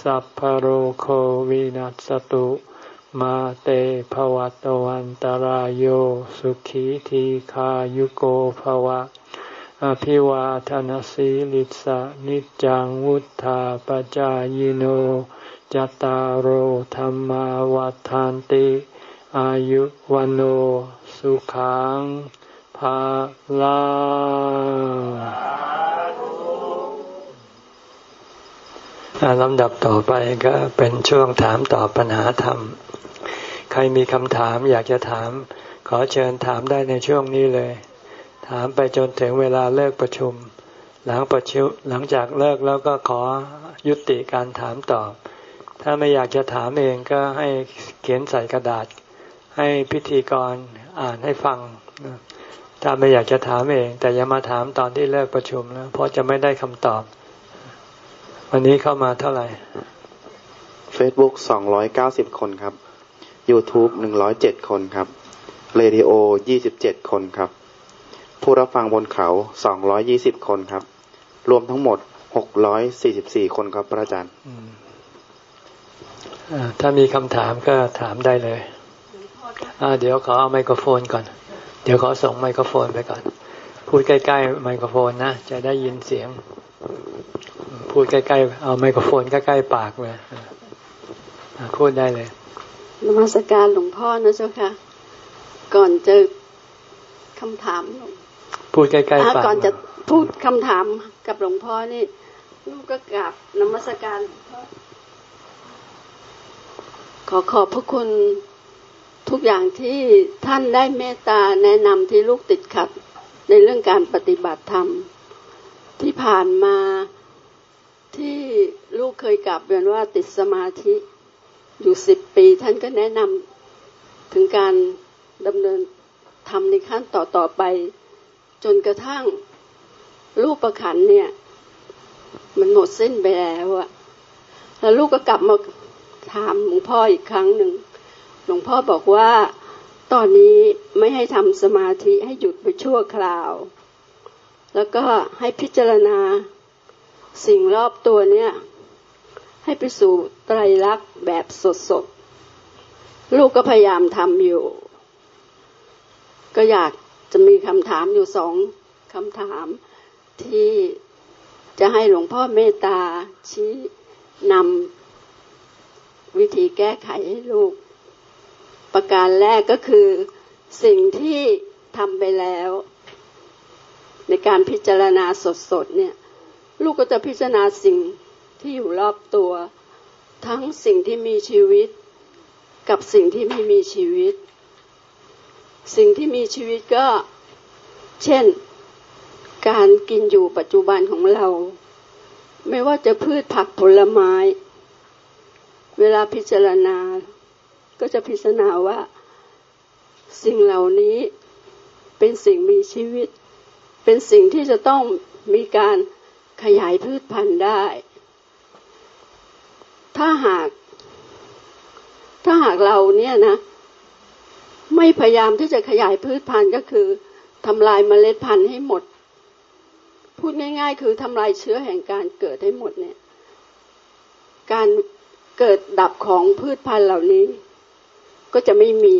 สัพพโรโควินัสตุมาเตภวัตวันตารโยสุขีทีขายุโกภวะ อภิวาทานสีลิสะนิจังวุธาปจายโนจตารโหธรรมวาทานติ อายุวันโอสุขัง ภาลาลำดับต่อไปก็เป็นช่วงถามตอบปัญหาธรรม ใครมีคำถามอยากจะถาม ขอเชิญถามได้ในช่วงนี้เลย ถามไปจนถึงเวลาเลิกประชุม หลังประชุมหลังจากเลิกแล้วก็ขอยุติการถามตอบ ถ้าไม่อยากจะถามเองก็ให้เขียนใส่กระดาษ ให้พิธีกรอ่านให้ฟัง ถ้าไม่อยากจะถามเอง แต่อย่ามาถามตอนที่เลิกประชุมแล้วเพราะจะไม่ได้คำตอบ วันนี้เข้ามาเท่าไหร่ Facebook 290คนครับ YouTube หนึ่งร้อยเจ็ดคนครับเรดิโอยี่สิบเจ็ดคนครับ ผู้รับฟังบนเขาสองร้อยยี่สิบคนครับ รวมทั้งหมดหกร้อยสี่สิบสี่คนครับพระอาจารย์ถ้ามีคำถามก็ถามได้เลย เดี๋ยวขอเอาไมโครโฟนก่อนเดี๋ยวขอส่งไมโครโฟนไปก่อน พูดใกล้ๆไมโครโฟนนะ จะได้ยินเสียง พูดใกล้ๆ เอาไมโครโฟนใกล้ๆปากเลยพูดได้เลยนมัสการหลวงพ่อนะเจ้าค่ะ ก่อนจะคำถาม พูดใกล้ๆปากก่อนจะพูดคำถามกับหลวงพ่อนี่ลูกก็กราบนมัสการขอขอบพระคุณ ทุกอย่างที่ท่านได้เมตตาแนะนำที่ลูกติดขัด ในเรื่องการปฏิบัติธรรม ที่ผ่านมาที่ลูกเคยกลับเรียนว่าติดสมาธิอยู่สิบปี ท่านก็แนะนำถึงการดำเนินทำในขั้นต่อต่อไป จนกระทั่งรูปประขันเนี่ย มันหมดสิ้นไปแล้วอะแล้วลูกก็กลับมาถามหลวงพ่ออีกครั้งหนึ่ง หลวงพ่อบอกว่า ตอนนี้ไม่ให้ทำสมาธิให้หยุดไปชั่วคราว แล้วก็ให้พิจารณาสิ่งรอบตัวเนี่ยให้ไปสู่ไตรลักษณ์แบบสดๆ ลูกก็พยายามทำอยู่ ก็อยากจะมีคำถามอยู่สองคำถามที่จะให้หลวงพ่อเมตตาชี้นำวิธีแก้ไขให้ลูก ประการแรกก็คือ สิ่งที่ทำไปแล้ว ในการพิจารณาสดๆเนี่ย ลูกก็จะพิจารณาสิ่งที่อยู่รอบตัว ทั้งสิ่งที่มีชีวิต กับสิ่งที่ไม่มีชีวิต สิ่งที่มีชีวิตก็ เช่น การกินอยู่ปัจจุบันของเรา ไม่ว่าจะพืชผักผลไม้ เวลาพิจารณา ก็จะพิจารณาว่า สิ่งเหล่านี้เป็นสิ่งมีชีวิต เป็นสิ่งที่จะต้องมีการขยายพืชพันธุ์ได้ ถ้าหาก ถ้าหากเราเนี่ยนะ ไม่พยายามที่จะขยายพืชพันธุ์ก็คือทำลายเมล็ดพันธุ์ให้หมด พูดง่าย ๆ คือทำลายเชื้อแห่งการเกิดให้หมดเนี่ย การเกิดดับของพืชพันธุ์เหล่านี้ ก็จะไม่มี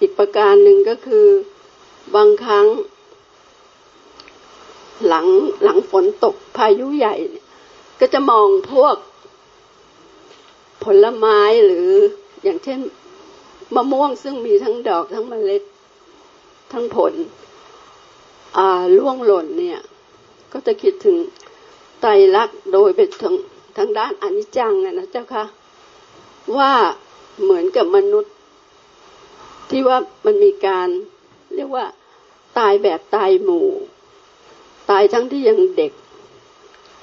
อีกประการหนึ่งก็คือบางครั้ง หลังหลังฝนตกพายุใหญ่ ก็จะมองพวก ผลไม้หรืออย่างเช่นมะม่วงซึ่งมีทั้งดอกทั้งเมล็ด ทั้งผลล่วงหล่นเนี่ย ก็จะคิดถึงไตรลักษณ์โดยไปทางทางด้านอนิจจังนะเจ้าค่ะ ว่าเหมือนกับมนุษย์ ที่ว่ามันมีการเรียกว่าตายแบบตายหมู่ ตายทั้งที่ยังเด็ก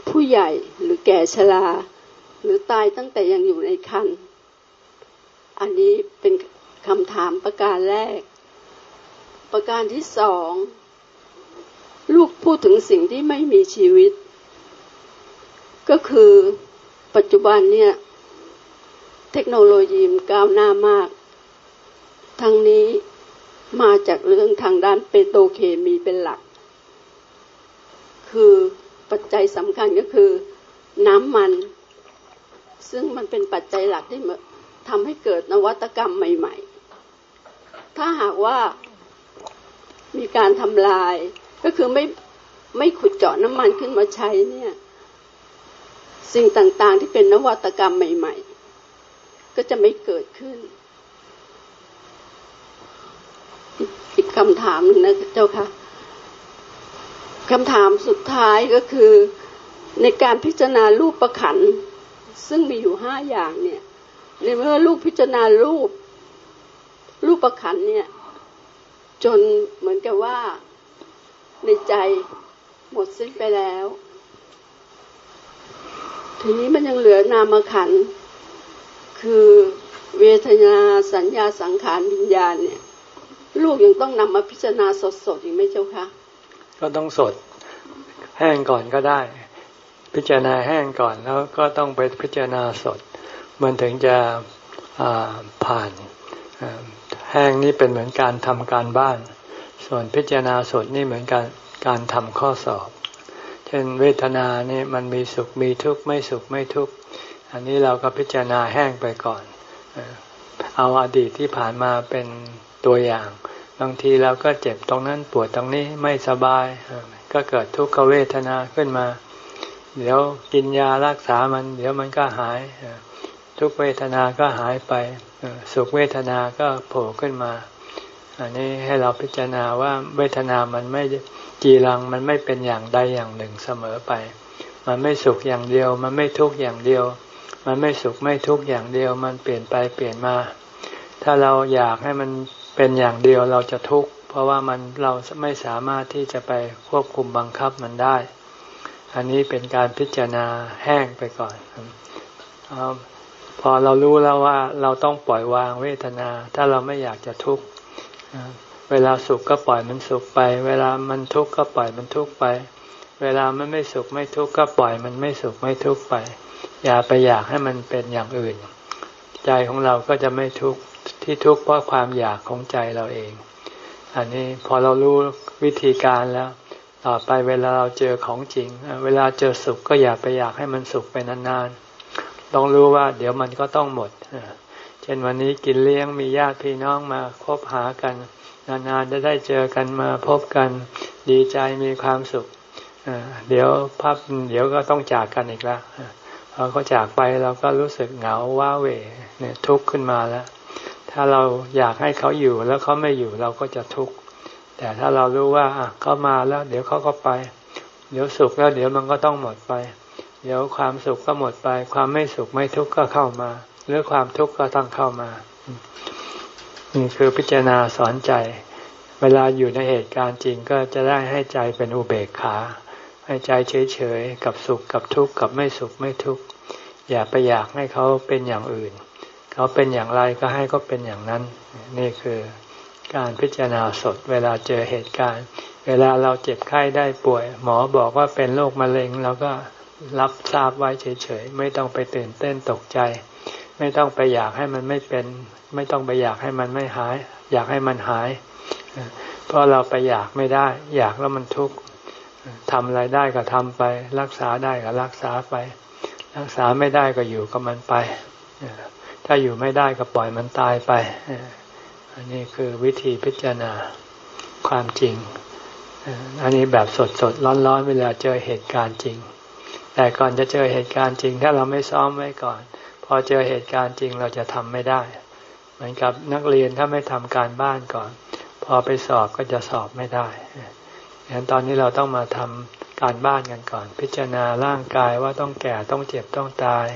ผู้ใหญ่หรือแก่ชราหรือตายตั้งแต่ยังอยู่ในคันอันนี้เป็นคำถามประการแรก ประการที่สองลูกพูดถึงสิ่งที่ไม่มีชีวิต ก็คือปัจจุบันเนี่ย เทคโนโลยีมก้าวหน้ามาก ทั้งนี้มาจากเรื่องทางด้านเปโตรเคมีเป็นหลัก คือปัจจัยสำคัญก็คือน้ำมัน ซึ่งมันเป็นปัจจัยหลักที่ทำให้เกิดนวัตกรรมใหม่ ๆ ถ้าหากว่ามีการทำลายก็คือไม่ไม่ขุดเจาะน้ำมันขึ้นมาใช้เนี่ย สิ่งต่างๆที่เป็นนวัตกรรมใหม่ๆ ก็จะไม่เกิดขึ้นอีกคำถามนึงนะเจ้าค่ะคำถามสุดท้ายก็คือ ในการพิจารณารูปประขัน ซึ่งมีอยู่ห้าอย่างเนี่ยในเมื่อลูกพิจารณารูป รูปประคันเนี่ย จนเหมือนกับว่า ในใจหมดสิ้นไปแล้ว ทีนี้มันยังเหลือนามขัน คือเวทนาสัญญาสังขารวิญญาณเนี่ย ลูกยังต้องนำมาพิจารณาสดๆอีกไหมเจ้าคะก็ต้องสด แห้งก่อนก็ได้ พิจารณาแห้งก่อนแล้วก็ต้องไปพิจารณาสด มันถึงจะผ่านแห้งนี่เป็นเหมือนการทำการบ้าน ส่วนพิจารณาสดนี่เหมือนการการทำข้อสอบ เช่นเวทนานี่มันมีสุขมีทุกข์ไม่สุขไม่ทุกข์ อันนี้เราก็พิจารณาแห้งไปก่อน เอาอาดีตที่ผ่านมาเป็นตัวอย่าง บางทีเราก็เจ็บตรงนั้นปวดตรงนี้ไม่สบาย ก็เกิดทุกขเวทนาขึ้นมา เดี๋ยวกินยารักษามัน เดี๋ยวมันก็หาย ทุกเวทนาก็หายไป สุขเวทนาก็โผล่ขึ้นมา อันนี้ให้เราพิจารณาว่าเวทนามันไม่จีรังมันไม่เป็นอย่างใดอย่างหนึ่งเสมอไป มันไม่สุขอย่างเดียว มันไม่ทุกข์อย่างเดียว มันไม่สุขไม่ทุกข์อย่างเดียว มันเปลี่ยนไปเปลี่ยนมา ถ้าเราอยากให้มันเป็นอย่างเดียวเราจะทุกข์เพราะว่ามันเราไม่สามารถที่จะไปควบคุมบังคับมันได้ อันนี้เป็นการพิจารณาแห้งไปก่อนพอเรารู้แล้วว่าเราต้องปล่อยวางเวทนา ถ้าเราไม่อยากจะทุกข์เวลาสุขก็ปล่อยมันสุขไป เวลามันทุกข์ก็ปล่อยมันทุกข์ไป เวลามันไม่สุขไม่ทุกข์ก็ปล่อยมันไม่สุขไม่ทุกข์ไป อย่าไปอยากให้มันเป็นอย่างอื่น ใจของเราก็จะไม่ทุกข์ที่ทุกข์เพราะความอยากของใจเราเอง อันนี้พอเรารู้วิธีการแล้ว ต่อไปเวลาเราเจอของจริง เวลาเจอสุขก็อย่าไปอยากให้มันสุขไปนานๆต้องรู้ว่าเดี๋ยวมันก็ต้องหมดเช่นวันนี้กินเลี้ยงมีญาติพี่น้องมาคบหากัน นานๆจะได้เจอกันมาพบกัน ดีใจมีความสุขเดี๋ยวพับเดี๋ยวก็ต้องจากกันอีกแล้ว พอเขาจากไปเราก็รู้สึกเหงาว้าเหวเนี่ยทุกข์ขึ้นมาแล้ว ถ้าเราอยากให้เขาอยู่แล้วเขาไม่อยู่เราก็จะทุกข์แต่ถ้าเรารู้ว่าเขามาแล้ว เดี๋ยวเขาก็ไป เดี๋ยวสุขแล้วเดี๋ยวมันก็ต้องหมดไป เดี๋ยวความสุขก็หมดไป ความไม่สุขไม่ทุกข์ก็เข้ามา หรือความทุกข์ก็ต้องเข้ามานี่คือพิจารณาสอนใจ เวลาอยู่ในเหตุการณ์จริงก็จะได้ให้ใจเป็นอุเบกขา ให้ใจเฉยๆกับสุขกับทุกข์กับไม่สุขไม่ทุกข์อย่าไปอยากให้เขาเป็นอย่างอื่น เขาเป็นอย่างไรก็ให้เขาเป็นอย่างนั้น นี่คือการพิจารณาสดเวลาเจอเหตุการณ์ เวลาเราเจ็บไข้ได้ป่วย หมอบอกว่าเป็นโรคมะเร็งเราก็รับทราบไว้เฉยๆไม่ต้องไปตื่นเต้นตกใจ ไม่ต้องไปอยากให้มันไม่เป็น ไม่ต้องไปอยากให้มันไม่หาย อยากให้มันหาย เพราะเราไปอยากไม่ได้ อยากแล้วมันทุกข์ ทำอะไรได้ก็ทำไป รักษาได้ก็รักษาไป รักษาไม่ได้ก็อยู่กับมันไป ถ้าอยู่ไม่ได้ก็ปล่อยมันตายไป อันนี้คือวิธีพิจารณาความจริง อันนี้แบบสดสดร้อนร้อนเวลาเจอเหตุการณ์จริง แต่ก่อนจะเจอเหตุการณ์จริง ถ้าเราไม่ซ้อมไว้ก่อน พอเจอเหตุการณ์จริงเราจะทำไม่ได้ เหมือนกับนักเรียนถ้าไม่ทำการบ้านก่อน พอไปสอบก็จะสอบไม่ได้ ดังนั้นตอนนี้เราต้องมาทำการบ้านกันก่อน พิจารณาร่างกายว่าต้องแก่ต้องเจ็บต้องตาย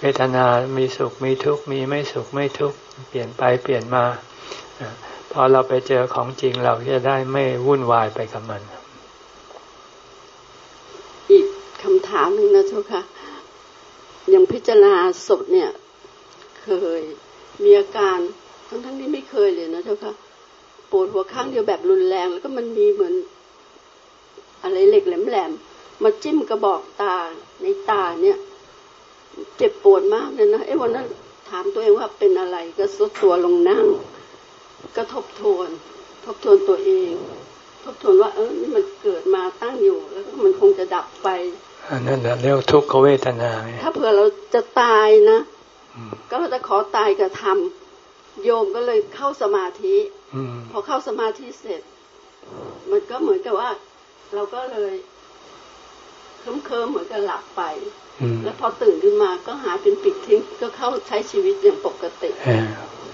เวทนา มีสุข มีทุกข์ มีไม่สุข ไม่ทุกข์ เปลี่ยนไป เปลี่ยนมา พอเราไปเจอของจริงเราจะได้ไม่วุ่นวายไปกับมัน อีกคำถามหนึ่งนะทุกค่ะ อย่างพิจารณาศพเนี่ย เคยมีอาการ ทั้งทั้งที่ไม่เคยเลยนะเจ้าค่ะ ปวดหัวข้างเดียวแบบรุนแรง แล้วก็มันมีเหมือน อะไรเหล็กแหลมๆมาจิ้มกระบอกตาในตาเนี่ย เจ็บปวดมากเลยนะไอ้วันนั้นถามตัวเองว่าเป็นอะไรก็สุดตัวลงนั่ง ก็ทบทวน ทบทวนตัวเอง ทบทวนว่า เออนี่มันเกิดมาตั้งอยู่ แล้วมันคงจะดับไปอันนั้นแหละเรียกทุกขเวทนา ถ้าเผื่อเราจะตายนะก็เราจะขอตายกับธรรม โยมก็เลยเข้าสมาธิพอเข้าสมาธิเสร็จ มันก็เหมือนกับว่า เราก็เลยเคลิ้มเคลิมเหมือนกับหลับไป แล้วพอตื่นขึ้นมาก็หายเป็นปิดทิ้ง ก็เข้าใช้ชีวิตอย่างปกติ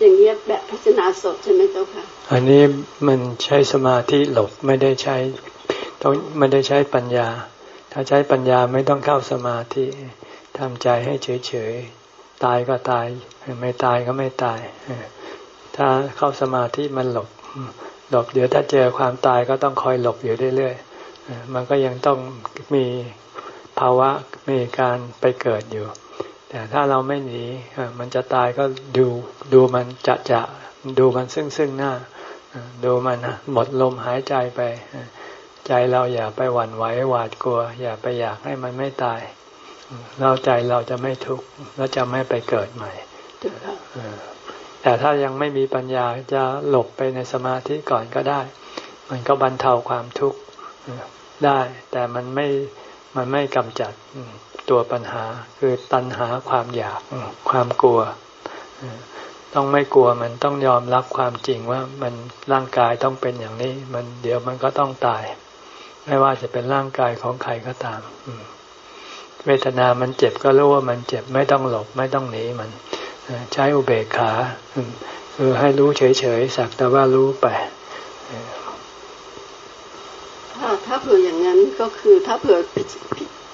อย่างเงี้ยแบบพิจารณาสดใช่ไหมเจ้าค่ะ อันนี้มันใช้สมาธิหลบไม่ได้ใช้ต้องไม่ได้ใช้ปัญญา ถ้าใช้ปัญญาไม่ต้องเข้าสมาธิทำใจให้เฉยๆ ตายก็ตาย ไม่ตายก็ไม่ตาย ถ้าเข้าสมาธิมันหลบ หลบเดี๋ยวถ้าเจอความตายก็ต้องคอยหลบอยู่เรื่อยๆมันก็ยังต้องมีภาวะมีการไปเกิดอยู่ แต่ถ้าเราไม่หนีมันจะตายก็ดูดูมันจะจะดูมันซึ่งซึ่งหน้า ดูมันหมดลมหายใจไป ใจเราอย่าไปหวั่นไหวหวาดกลัว อย่าไปอยากให้มันไม่ตาย เราใจเราจะไม่ทุกข์แล้วจะไม่ไปเกิดใหม่แต่ถ้ายังไม่มีปัญญาจะหลบไปในสมาธิก่อนก็ได้ มันก็บรรเทาความทุกข์ได้ แต่มันไม่มันไม่กำจัดตัวปัญหาคือตัณหาความอยากความกลัว ต้องไม่กลัวมันต้องยอมรับความจริงว่ามันร่างกายต้องเป็นอย่างนี้ มันเดี๋ยวมันก็ต้องตาย ไม่ว่าจะเป็นร่างกายของใครก็ตาม เวทนามันเจ็บก็รู้ว่ามันเจ็บไม่ต้องหลบไม่ต้องหนีมัน ใช้อุเบกขาคือให้รู้เฉยๆสักแต่ว่ารู้ไปถ้าถ้าเผื่ออย่างนั้นก็คือถ้าเผื่อ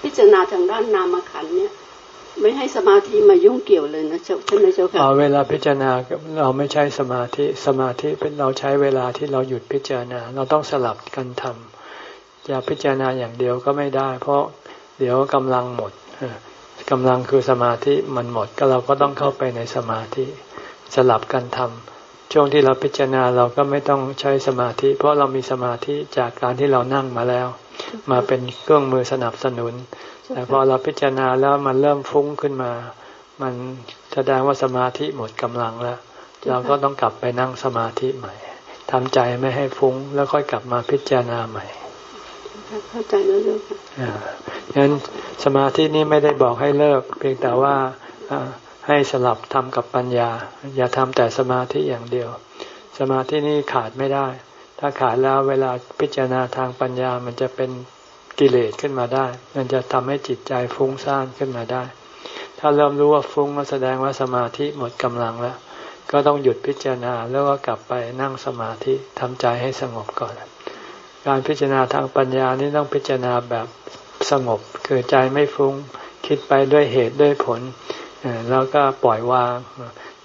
พิจารณาทางด้านนามขันเนี่ยไม่ให้สมาธิมายุ่งเกี่ยวเลยนะเจ้าใช่ไหมเจ้าค่ะเวลาพิจารณาเราไม่ใช้สมาธิสมาธิเป็นเราใช้เวลาที่เราหยุดพิจารณา เราต้องสลับกันทำจะพิจารณาอย่างเดียวก็ไม่ได้ เพราะ เดี๋ยวกำลังหมดกำลังคือสมาธิมันหมดก็เราก็ต้องเข้าไปในสมาธิสลับกันทำช่วงที่เราพิจารณาเราก็ไม่ต้องใช้สมาธิ เพราะเรามีสมาธิจากการที่เรานั่งมาแล้ว มาเป็นเครื่องมือสนับสนุน แต่พอเราพิจารณาแล้วมันเริ่มฟุ้งขึ้นมา มันแสดงว่าสมาธิหมดกำลังแล้ว เราก็ต้องกลับไปนั่งสมาธิใหม่ทำใจไม่ให้ฟุ้งแล้วค่อยกลับมาพิจารณาใหม่ เข้าใจแล้วเลิกอ่างั้นสมาธินี้ไม่ได้บอกให้เลิก เพียงแต่ว่าให้สลับทำกับปัญญา อย่าทำแต่สมาธิอย่างเดียว สมาธินี้ขาดไม่ได้ ถ้าขาดแล้วเวลาพิจารณาทางปัญญามันจะเป็นกิเลสขึ้นมาได้ มันจะทำให้จิตใจฟุ้งซ่านขึ้นมาได้ ถ้าเริ่มรู้ว่าฟุ้งก็แสดงว่าสมาธิหมดกำลังแล้ว ก็ต้องหยุดพิจารณาแล้วก็กลับไปนั่งสมาธิทำใจให้สงบก่อน การพิจารณาทางปัญญานี่ต้องพิจารณาแบบสงบ คือใจไม่ฟุ้ง คิดไปด้วยเหตุด้วยผล แล้วก็ปล่อยวาง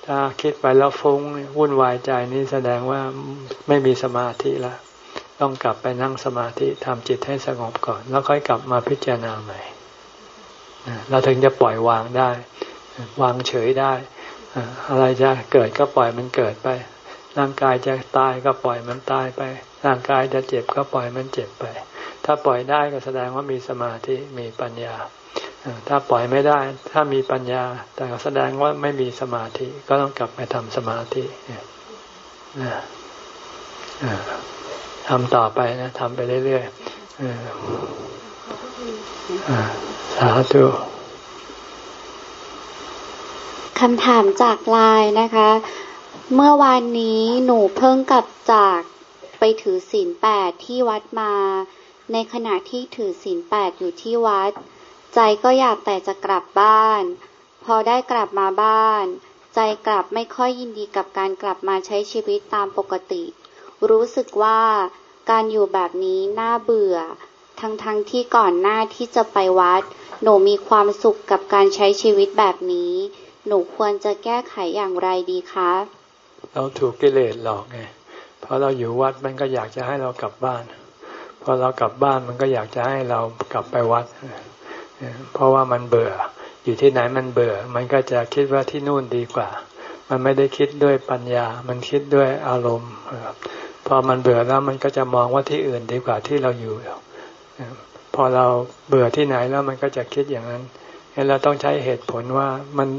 ถ้าคิดไปแล้วฟุ้งวุ่นวายใจนี่แสดงว่าไม่มีสมาธิแล้วต้องกลับไปนั่งสมาธิทำจิตให้สงบก่อน แล้วค่อยกลับมาพิจารณาใหม่เราถึงจะปล่อยวางได้ วางเฉยได้อะไรจะเกิดก็ปล่อยมันเกิดไป ร่างกายจะตายก็ปล่อยมันตายไป ร่างกายจะเจ็บก็ปล่อยมันเจ็บไป ถ้าปล่อยได้ก็แสดงว่ามีสมาธิมีปัญญา ถ้าปล่อยไม่ได้ ถ้ามีปัญญา แต่ก็แสดงว่าไม่มีสมาธิก็ต้องกลับไปทำสมาธิทำต่อไปนะทำไปเรื่อยๆสาธุคำถามจากไลน์นะคะ เมื่อวานนี้หนูเพิ่งกลับจาก ไปถือศีลแปดที่วัดมา ในขณะที่ถือศีลแปดอยู่ที่วัด ใจก็อยากแต่จะกลับบ้าน พอได้กลับมาบ้าน ใจกลับไม่ค่อยยินดีกับการกลับมาใช้ชีวิตตามปกติ รู้สึกว่าการอยู่แบบนี้น่าเบื่อ ทั้งๆทที่ก่อนหน้าที่จะไปวัด หนูมีความสุขกับการใช้ชีวิตแบบนี้ หนูควรจะแก้ไขอย่างไรดีคะ เราถูกกิเลสหลอกไง พอเราอยู่วัดมันก็อยากจะให้เรากลับบ้าน พอเรากลับบ้านมันก็อยากจะให้เรากลับไปวัด เพราะว่ามันเบื่อ อยู่ที่ไหนมันเบื่อ มันก็จะคิดว่าที่นู่นดีกว่า มันไม่ได้คิดด้วยปัญญา มันคิดด้วยอารมณ์ พอมันเบื่อแล้วมันก็จะมองว่าที่อื่นดีกว่าที่เราอยู่ พอเราเบื่อที่ไหนแล้วมันก็จะคิดอย่างนั้นเราต้องใช้เหตุผลว่ามัน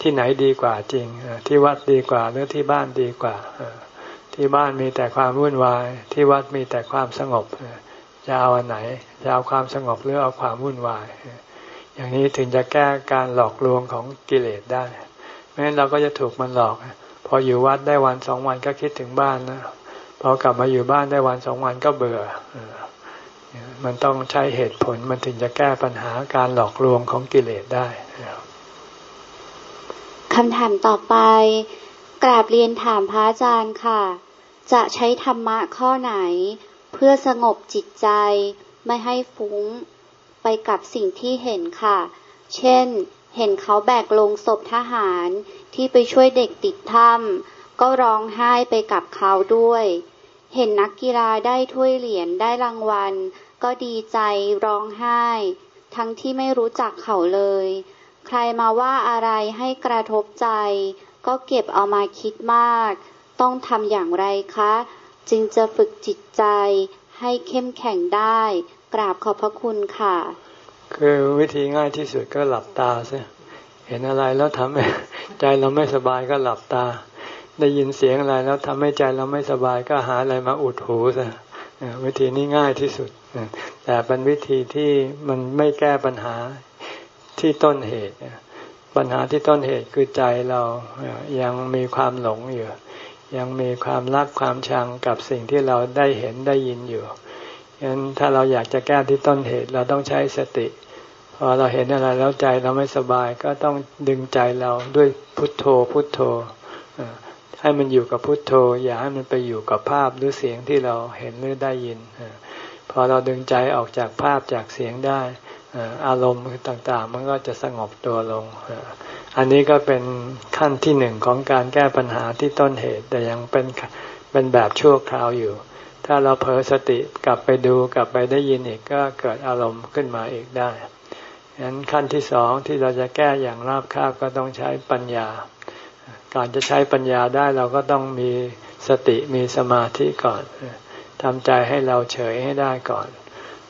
ที่ไหนดีกว่าจริง ที่วัดดีกว่าหรือที่บ้านดีกว่า ที่บ้านมีแต่ความวุ่นวาย ที่วัดมีแต่ความสงบจะเอาอันไหนจะเอาความสงบหรือเอาความวุ่นวาย อย่างนี้ถึงจะแก้การหลอกลวงของกิเลสได้ไม่งั้นเราก็จะถูกมันหลอก พออยู่วัดได้วันสองวันก็คิดถึงบ้านนะพอกลับมาอยู่บ้านได้วันสองวันก็เบื่อ มันต้องใช้เหตุผลมันถึงจะแก้ปัญหาการหลอกลวงของกิเลสได้คำถามต่อไปกราบเรียนถามพระอาจารย์ค่ะ จะใช้ธรรมะข้อไหน เพื่อสงบจิตใจ ไม่ให้ฟุ้งไปกับสิ่งที่เห็นค่ะ เช่น เห็นเขาแบกลงศพทหารที่ไปช่วยเด็กติดถ้ำก็ร้องไห้ไปกับเขาด้วย เห็นนักกีฬาได้ถ้วยเหรียญได้รางวัล ก็ดีใจร้องไห้ ทั้งที่ไม่รู้จักเขาเลย ใครมาว่าอะไรให้กระทบใจ ก็เก็บเอามาคิดมาก ต้องทำอย่างไรคะ จึงจะฝึกจิตใจให้เข้มแข็งได้ กราบขอบพระคุณค่ะ คือวิธีง่ายที่สุดก็หลับตาซะเห็นอะไรแล้วทำให้ใจเราไม่สบายก็หลับตา ได้ยินเสียงอะไรแล้วทำให้ใจเราไม่สบายก็หาอะไรมาอุดหูซะวิธีนี้ง่ายที่สุด แต่เป็นวิธีที่มันไม่แก้ปัญหาที่ต้นเหตุ ปัญหาที่ต้นเหตุคือใจเรายังมีความหลงอยู่ ยังมีความรักความชังกับสิ่งที่เราได้เห็นได้ยินอยู่ฉะนั้นถ้าเราอยากจะแก้ที่ต้นเหตุเราต้องใช้สติพอเราเห็นอะไรแล้วใจเราไม่สบายก็ต้องดึงใจเราด้วยพุทโธพุทโธให้มันอยู่กับพุทโธ อย่าให้มันไปอยู่กับภาพหรือเสียงที่เราเห็นหรือได้ยินพอเราดึงใจออกจากภาพจากเสียงได้ อารมณ์ต่างๆ มันก็จะสงบตัวลง อันนี้ก็เป็นขั้นที่หนึ่งของการแก้ปัญหาที่ต้นเหตุ แต่ยังเป็นเป็นแบบชั่วคราวอยู่ ถ้าเราเผลอสติกลับไปดูกลับไปได้ยินอีกก็เกิดอารมณ์ขึ้นมาอีกได้ฉะนั้นขั้นที่สองที่เราจะแก้อย่างราบคาบก็ต้องใช้ปัญญา การจะใช้ปัญญาได้เราก็ต้องมีสติมีสมาธิก่อนทำใจให้เราเฉยให้ได้ก่อน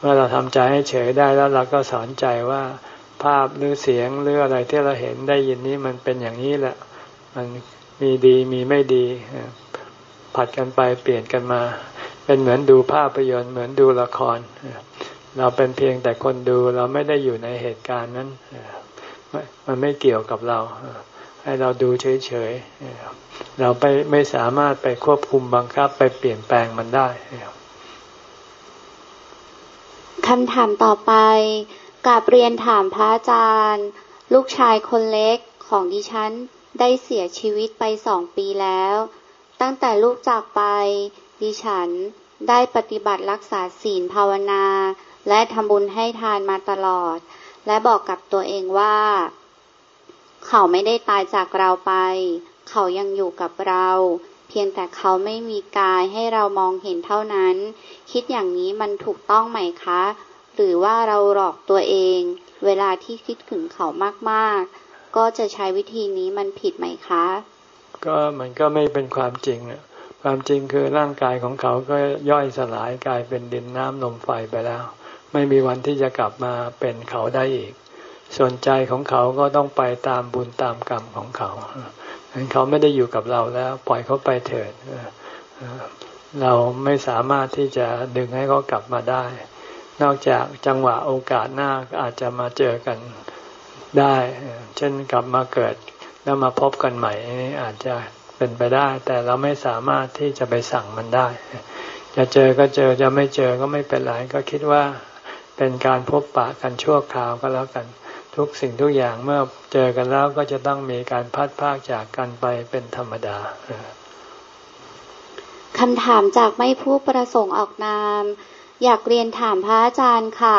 มื่อเราทำใจให้เฉยได้แล้วเราก็สอนใจว่าภาพหรือเสียงหรืออะไรที่เราเห็นได้ยินนี้มันเป็นอย่างนี้แหละ มันมีดีมีไม่ดี ผัดกันไปเปลี่ยนกันมา เป็นเหมือนดูภาพยนตร์เหมือนดูละคร เราเป็นเพียงแต่คนดูเราไม่ได้อยู่ในเหตุการณ์นั้น มันไม่เกี่ยวกับเรา ให้เราดูเฉยๆเราไปไม่สามารถไปควบคุมบังคับไปเปลี่ยนแปลงมันได้ คำถามต่อไปกับเรียนถามพระอาจารย์ ลูกชายคนเล็กของดิฉันได้เสียชีวิตไปสองปีแล้ว ตั้งแต่ลูกจากไป ดิฉันได้ปฏิบัติรักษาศีลภาวนา และทำบุญให้ทานมาตลอด และบอกกับตัวเองว่า เขาไม่ได้ตายจากเราไป เขายังอยู่กับเรา เพียงแต่เขาไม่มีกายให้เรามองเห็นเท่านั้น คิดอย่างนี้มันถูกต้องไหมคะ หรือว่าเราหลอกตัวเอง เวลาที่คิดถึงเขามากๆ ก็จะใช้วิธีนี้มันผิดไหมคะ ก็มันก็ไม่เป็นความจริงอะความจริงคือร่างกายของเขาก็ย่อยสลายกลายเป็นดินน้ำลมไฟไปแล้ว ไม่มีวันที่จะกลับมาเป็นเขาได้อีก ส่วนใจของเขาก็ต้องไปตามบุญตามกรรมของเขา เขาไม่ได้อยู่กับเราแล้ว ปล่อยเขาไปเถิดเราไม่สามารถที่จะดึงให้เขากลับมาได้ นอกจากจังหวะโอกาสหน้าอาจจะมาเจอกันได้ เช่นกลับมาเกิดแล้วมาพบกันใหม่นี่อาจจะเป็นไปได้ แต่เราไม่สามารถที่จะไปสั่งมันได้ จะเจอก็เจอจะไม่เจอก็ไม่เป็นไรก็คิดว่าเป็นการพบปะกันชั่วคราวก็แล้วกัน ทุกสิ่งทุกอย่างเมื่อเจอกันแล้วก็จะต้องมีการพัดพากจากกันไปเป็นธรรมดาคำถามจากไม่ผู้ประสงค์ออกนาม อยากเรียนถามพระอาจารย์ค่ะ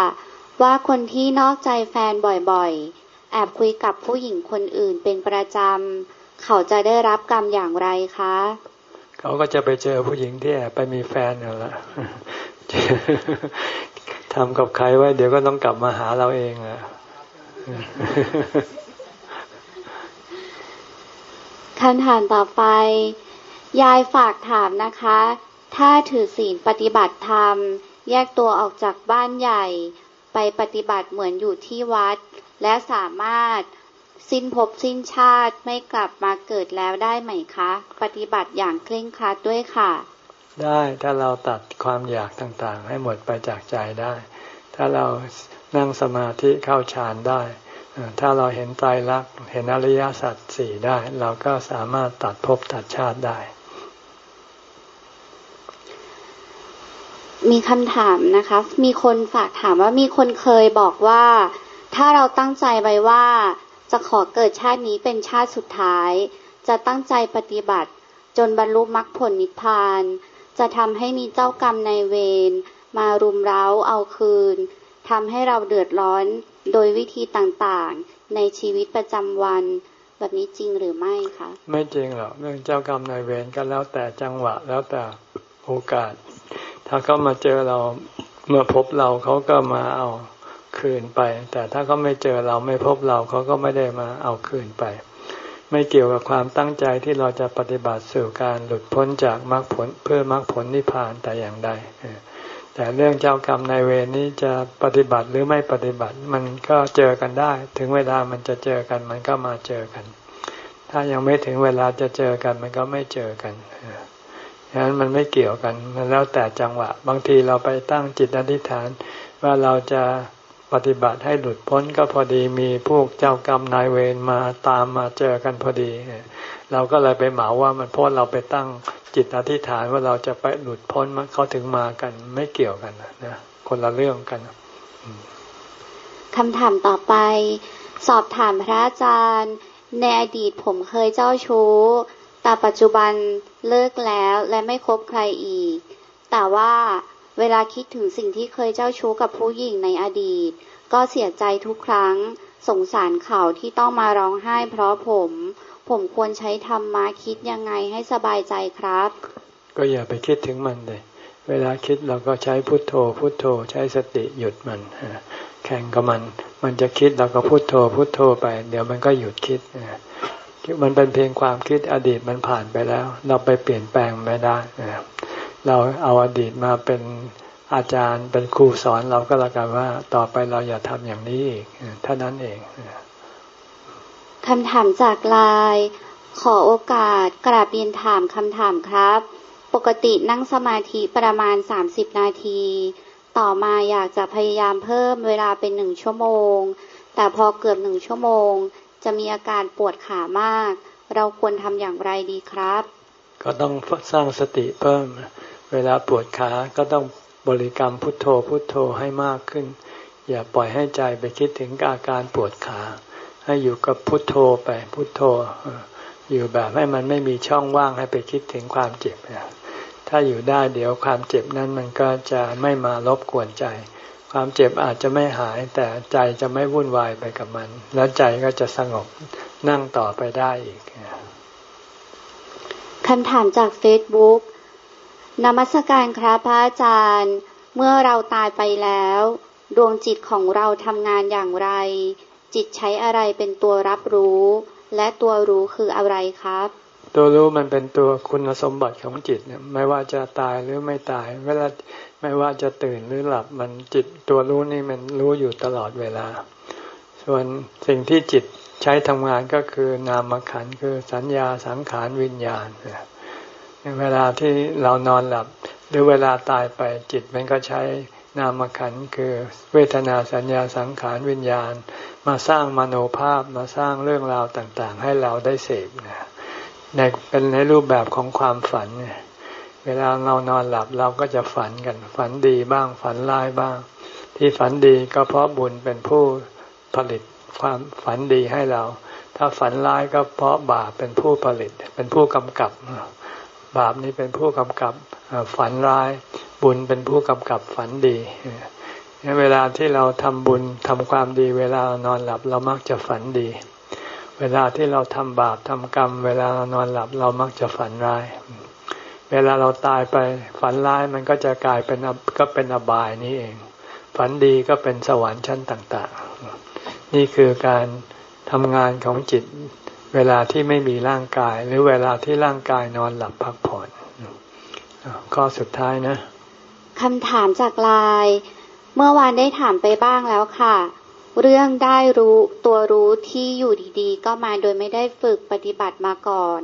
ว่าคนที่นอกใจแฟนบ่อยๆ แอบคุยกับผู้หญิงคนอื่นเป็นประจำ เขาจะได้รับกรรมอย่างไรคะ เขาก็จะไปเจอผู้หญิงที่แอบไปมีแฟนนั่นแหละทำกับใครไว้เดี๋ยวก็ต้องกลับมาหาเราเองอะ คำถามต่อไป ยายฝากถามนะคะ ถ้าถือศีลปฏิบัติธรรม แยกตัวออกจากบ้านใหญ่ ไปปฏิบัติเหมือนอยู่ที่วัด และสามารถสิ้นภพสิ้นชาติไม่กลับมาเกิดแล้วได้ไหมคะ ปฏิบัติอย่างเคร่งครัดด้วยค่ะ ได้ถ้าเราตัดความอยากต่างๆ ให้หมดไปจากใจได้ ถ้าเรา นั่งสมาธิเข้าฌานได้ ถ้าเราเห็นไตายรักษณ์เห็นอริยสัจสี่ได้ เราก็สามารถตัดภพตัดชาติได้ มีคำถามนะคะ มีคนฝากถามว่ามีคนเคยบอกว่า ถ้าเราตั้งใจไว้ว่าจะขอเกิดชาตินี้เป็นชาติสุดท้าย จะตั้งใจปฏิบัติ จนบรรลุมรรคผลนิพพาน จะทำให้มีเจ้ากรรมในเวรมารุมเร้าเอาคืน ทำให้เราเดือดร้อนโดยวิธีต่างๆ ในชีวิตประจำวัน แบบนี้จริงหรือไม่คะ ไม่จริงหรอกเรื่องเจ้ากรรมนายเวรก็แล้วแต่จังหวะแล้วแต่โอกาส ถ้าเขามาเจอเราเมื่อพบเราเขาก็มาเอาคืนไป แต่ถ้าเขาไม่เจอเราไม่พบเราเขาก็ไม่ได้มาเอาคืนไป ไม่เกี่ยวกับความตั้งใจที่เราจะปฏิบัติสู่การหลุดพ้นจากมรรคผลเพื่อมรรคผลนิพพานแต่อย่างใด แต่เรื่องเจ้ากรรมนายเวรนี้จะปฏิบัติหรือไม่ปฏิบัติมันก็เจอกันได้ ถึงเวลามันจะเจอกันมันก็มาเจอกัน ถ้ายังไม่ถึงเวลาจะเจอกันมันก็ไม่เจอกันฉะนั้นมันไม่เกี่ยวกันมันแล้วแต่จังหวะ บางทีเราไปตั้งจิตอธิษฐาน ว่าเราจะปฏิบัติให้หลุดพ้นก็พอดีมีพวกเจ้ากรรมนายเวรมาตามมาเจอกันพอดี เราก็เลยไปเหมาว่ามันเพราะเราไปตั้ง จิตอธิษฐานว่าเราจะไปหลุดพ้นมันเขาถึงมากันไม่เกี่ยวกันนะคนละเรื่องกันคำถามต่อไป สอบถามพระอาจารย์ ในอดีตผมเคยเจ้าชู้ แต่ปัจจุบันเลิกแล้วและไม่คบใครอีก แต่ว่าเวลาคิดถึงสิ่งที่เคยเจ้าชู้กับผู้หญิงในอดีต ก็เสียใจทุกครั้งสงสารเขาที่ต้องมาร้องไห้เพราะผม ผมควรใช้ธรรมะคิดยังไงให้สบายใจครับ ก็อย่าไปคิดถึงมันเลย เวลาคิดเราก็ใช้พุทโธ พุทโธใช้สติหยุดมันแข่งกับมัน มันจะคิดเราก็พุทโธ พุทโธไป เดี๋ยวมันก็หยุดคิดมันเป็นเพียงความคิดอดีตมันผ่านไปแล้ว เราไปเปลี่ยนแปลงไม่ได้เราเอาอดีตมาเป็นอาจารย์เป็นครูสอนเราก็แล้วกันว่า ต่อไปเราอย่าทำอย่างนี้อีกเท่านั้นเอง คำถามจากไลน์ขอโอกาสกราบเรียนถามคำถามครับ ปกตินั่งสมาธิประมาณสามสิบนาที ต่อมาอยากจะพยายามเพิ่มเวลาเป็นหนึ่งชั่วโมง แต่พอเกือบหนึ่งชั่วโมง จะมีอาการปวดขามาก เราควรทำอย่างไรดีครับ ก็ต้องสร้างสติเพิ่ม เวลาปวดขาก็ต้องบริกรรมพุทโธพุทโธให้มากขึ้น อย่าปล่อยให้ใจไปคิดถึงอาการปวดขา ให้อยู่กับพุทโธไปพุทโธ อยู่แบบให้มันไม่มีช่องว่างให้ไปคิดถึงความเจ็บถ้าอยู่ได้เดี๋ยวความเจ็บนั้นมันก็จะไม่มารบกวนใจ ความเจ็บอาจจะไม่หายแต่ใจจะไม่วุ่นวายไปกับมัน แล้วใจก็จะสงบนั่งต่อไปได้อีกคำถามจากเฟซบุ๊กนมัสการครับพระอาจารย์ เมื่อเราตายไปแล้ว ดวงจิตของเราทำงานอย่างไร จิตใช้อะไรเป็นตัวรับรู้ และตัวรู้คืออะไรครับ ตัวรู้มันเป็นตัวคุณสมบัติของจิตเนี่ยไม่ว่าจะตายหรือไม่ตาย เวลาไม่ว่าจะตื่นหรือหลับมันจิตตัวรู้นี่มันรู้อยู่ตลอดเวลา ส่วนสิ่งที่จิตใช้ทำงานก็คือนามขันคือสัญญาสังขารวิญญาณเวลาที่เรานอนหลับ หรือเวลาตายไปจิตมันก็ใช้ นามขันคือเวทนาสัญญาสังขารวิญญาณ มาสร้างมโนภาพมาสร้างเรื่องราวต่างๆ ให้เราได้เสพนะในเป็นในรูปแบบของความฝันเนี่ยเวลาเรานอนหลับเราก็จะฝันกัน ฝันดีบ้างฝันร้ายบ้าง ที่ฝันดีก็เพราะบุญเป็นผู้ผลิตความฝันดีให้เรา ถ้าฝันร้ายก็เพราะบาปเป็นผู้ผลิต เป็นผู้กำกับ บาปนี้เป็นผู้กำกับฝันร้าย บุญเป็นผู้กำกับฝันดีเวลาที่เราทำบุญทำความดี เวลานอนหลับเรามักจะฝันดี เวลาที่เราทำบาปทำกรรม เวลานอนหลับเรามักจะฝันร้าย เวลาเราตายไปฝันร้ายมันก็จะกลายเป็นก็เป็นอบายนี้เอง ฝันดีก็เป็นสวรรค์ชั้นต่าง ๆ นี่คือการทำงานของจิต เวลาที่ไม่มีร่างกาย หรือเวลาที่ร่างกายนอนหลับพักผ่อนข้อสุดท้ายนะคำถามจากไลน์เมื่อวานได้ถามไปบ้างแล้วค่ะ เรื่องได้รู้ตัวรู้ที่อยู่ดีๆ ก็มาโดยไม่ได้ฝึกปฏิบัติมาก่อน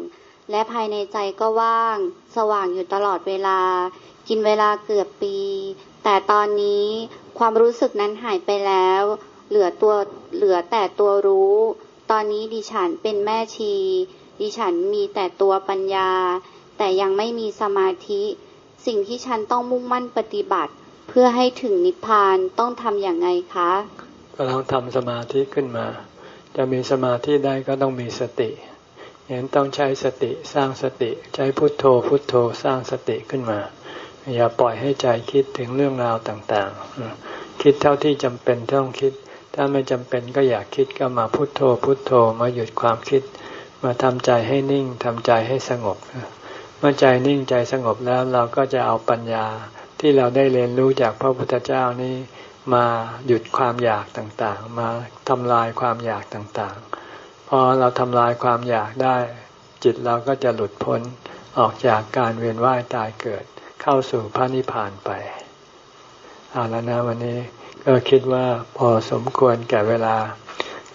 และภายในใจก็ว่าง สว่างอยู่ตลอดเวลา กินเวลาเกือบปี แต่ตอนนี้ความรู้สึกนั้นหายไปแล้ว เหลือตัวเหลือแต่ตัวรู้ อนนี้ดิฉันเป็นแม่ชี ดิฉันมีแต่ตัวปัญญา แต่ยังไม่มีสมาธิ สิ่งที่ฉันต้องมุ่งมั่นปฏิบัติ เพื่อให้ถึงนิพพานต้องทำอย่างไงคะ ก็ต้องทำสมาธิขึ้นมา จะมีสมาธิได้ก็ต้องมีสติอย่างนั้นต้องใช้สติสร้างสติ ใช้พุทโธพุทโธสร้างสติขึ้นมา อย่าปล่อยให้ใจคิดถึงเรื่องราวต่างๆ คิดเท่าที่จำเป็นต้องคิด ถ้าไม่จำเป็นก็อยากคิดก็มาพุโทโธพุโทโธมาหยุดความคิด มาทำใจให้นิ่งทำใจให้สงบ เมื่อใจนิ่งใจสงบแล้วเราก็จะเอาปัญญาที่เราได้เรียนรู้จากพระพุทธเจ้านี้มาหยุดความอยากต่างๆ มาทำลายความอยากต่างๆ พอเราทำลายความอยากได้ จิตเราก็จะหลุดพ้นออกจากการเวียนว่ายตายเกิด เข้าสู่พระนิพพานไปเอาแล้วนะวันนี้ ก็คิดว่าพอสมควรแก่เวลา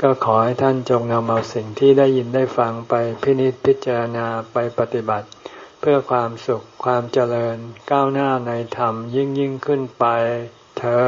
ก็ขอให้ท่านจงนำเอาสิ่งที่ได้ยินได้ฟังไปพินิจพิจารณาไปปฏิบัติ เพื่อความสุขความเจริญก้าวหน้าในธรรมยิ่งยิ่งขึ้นไปเธอ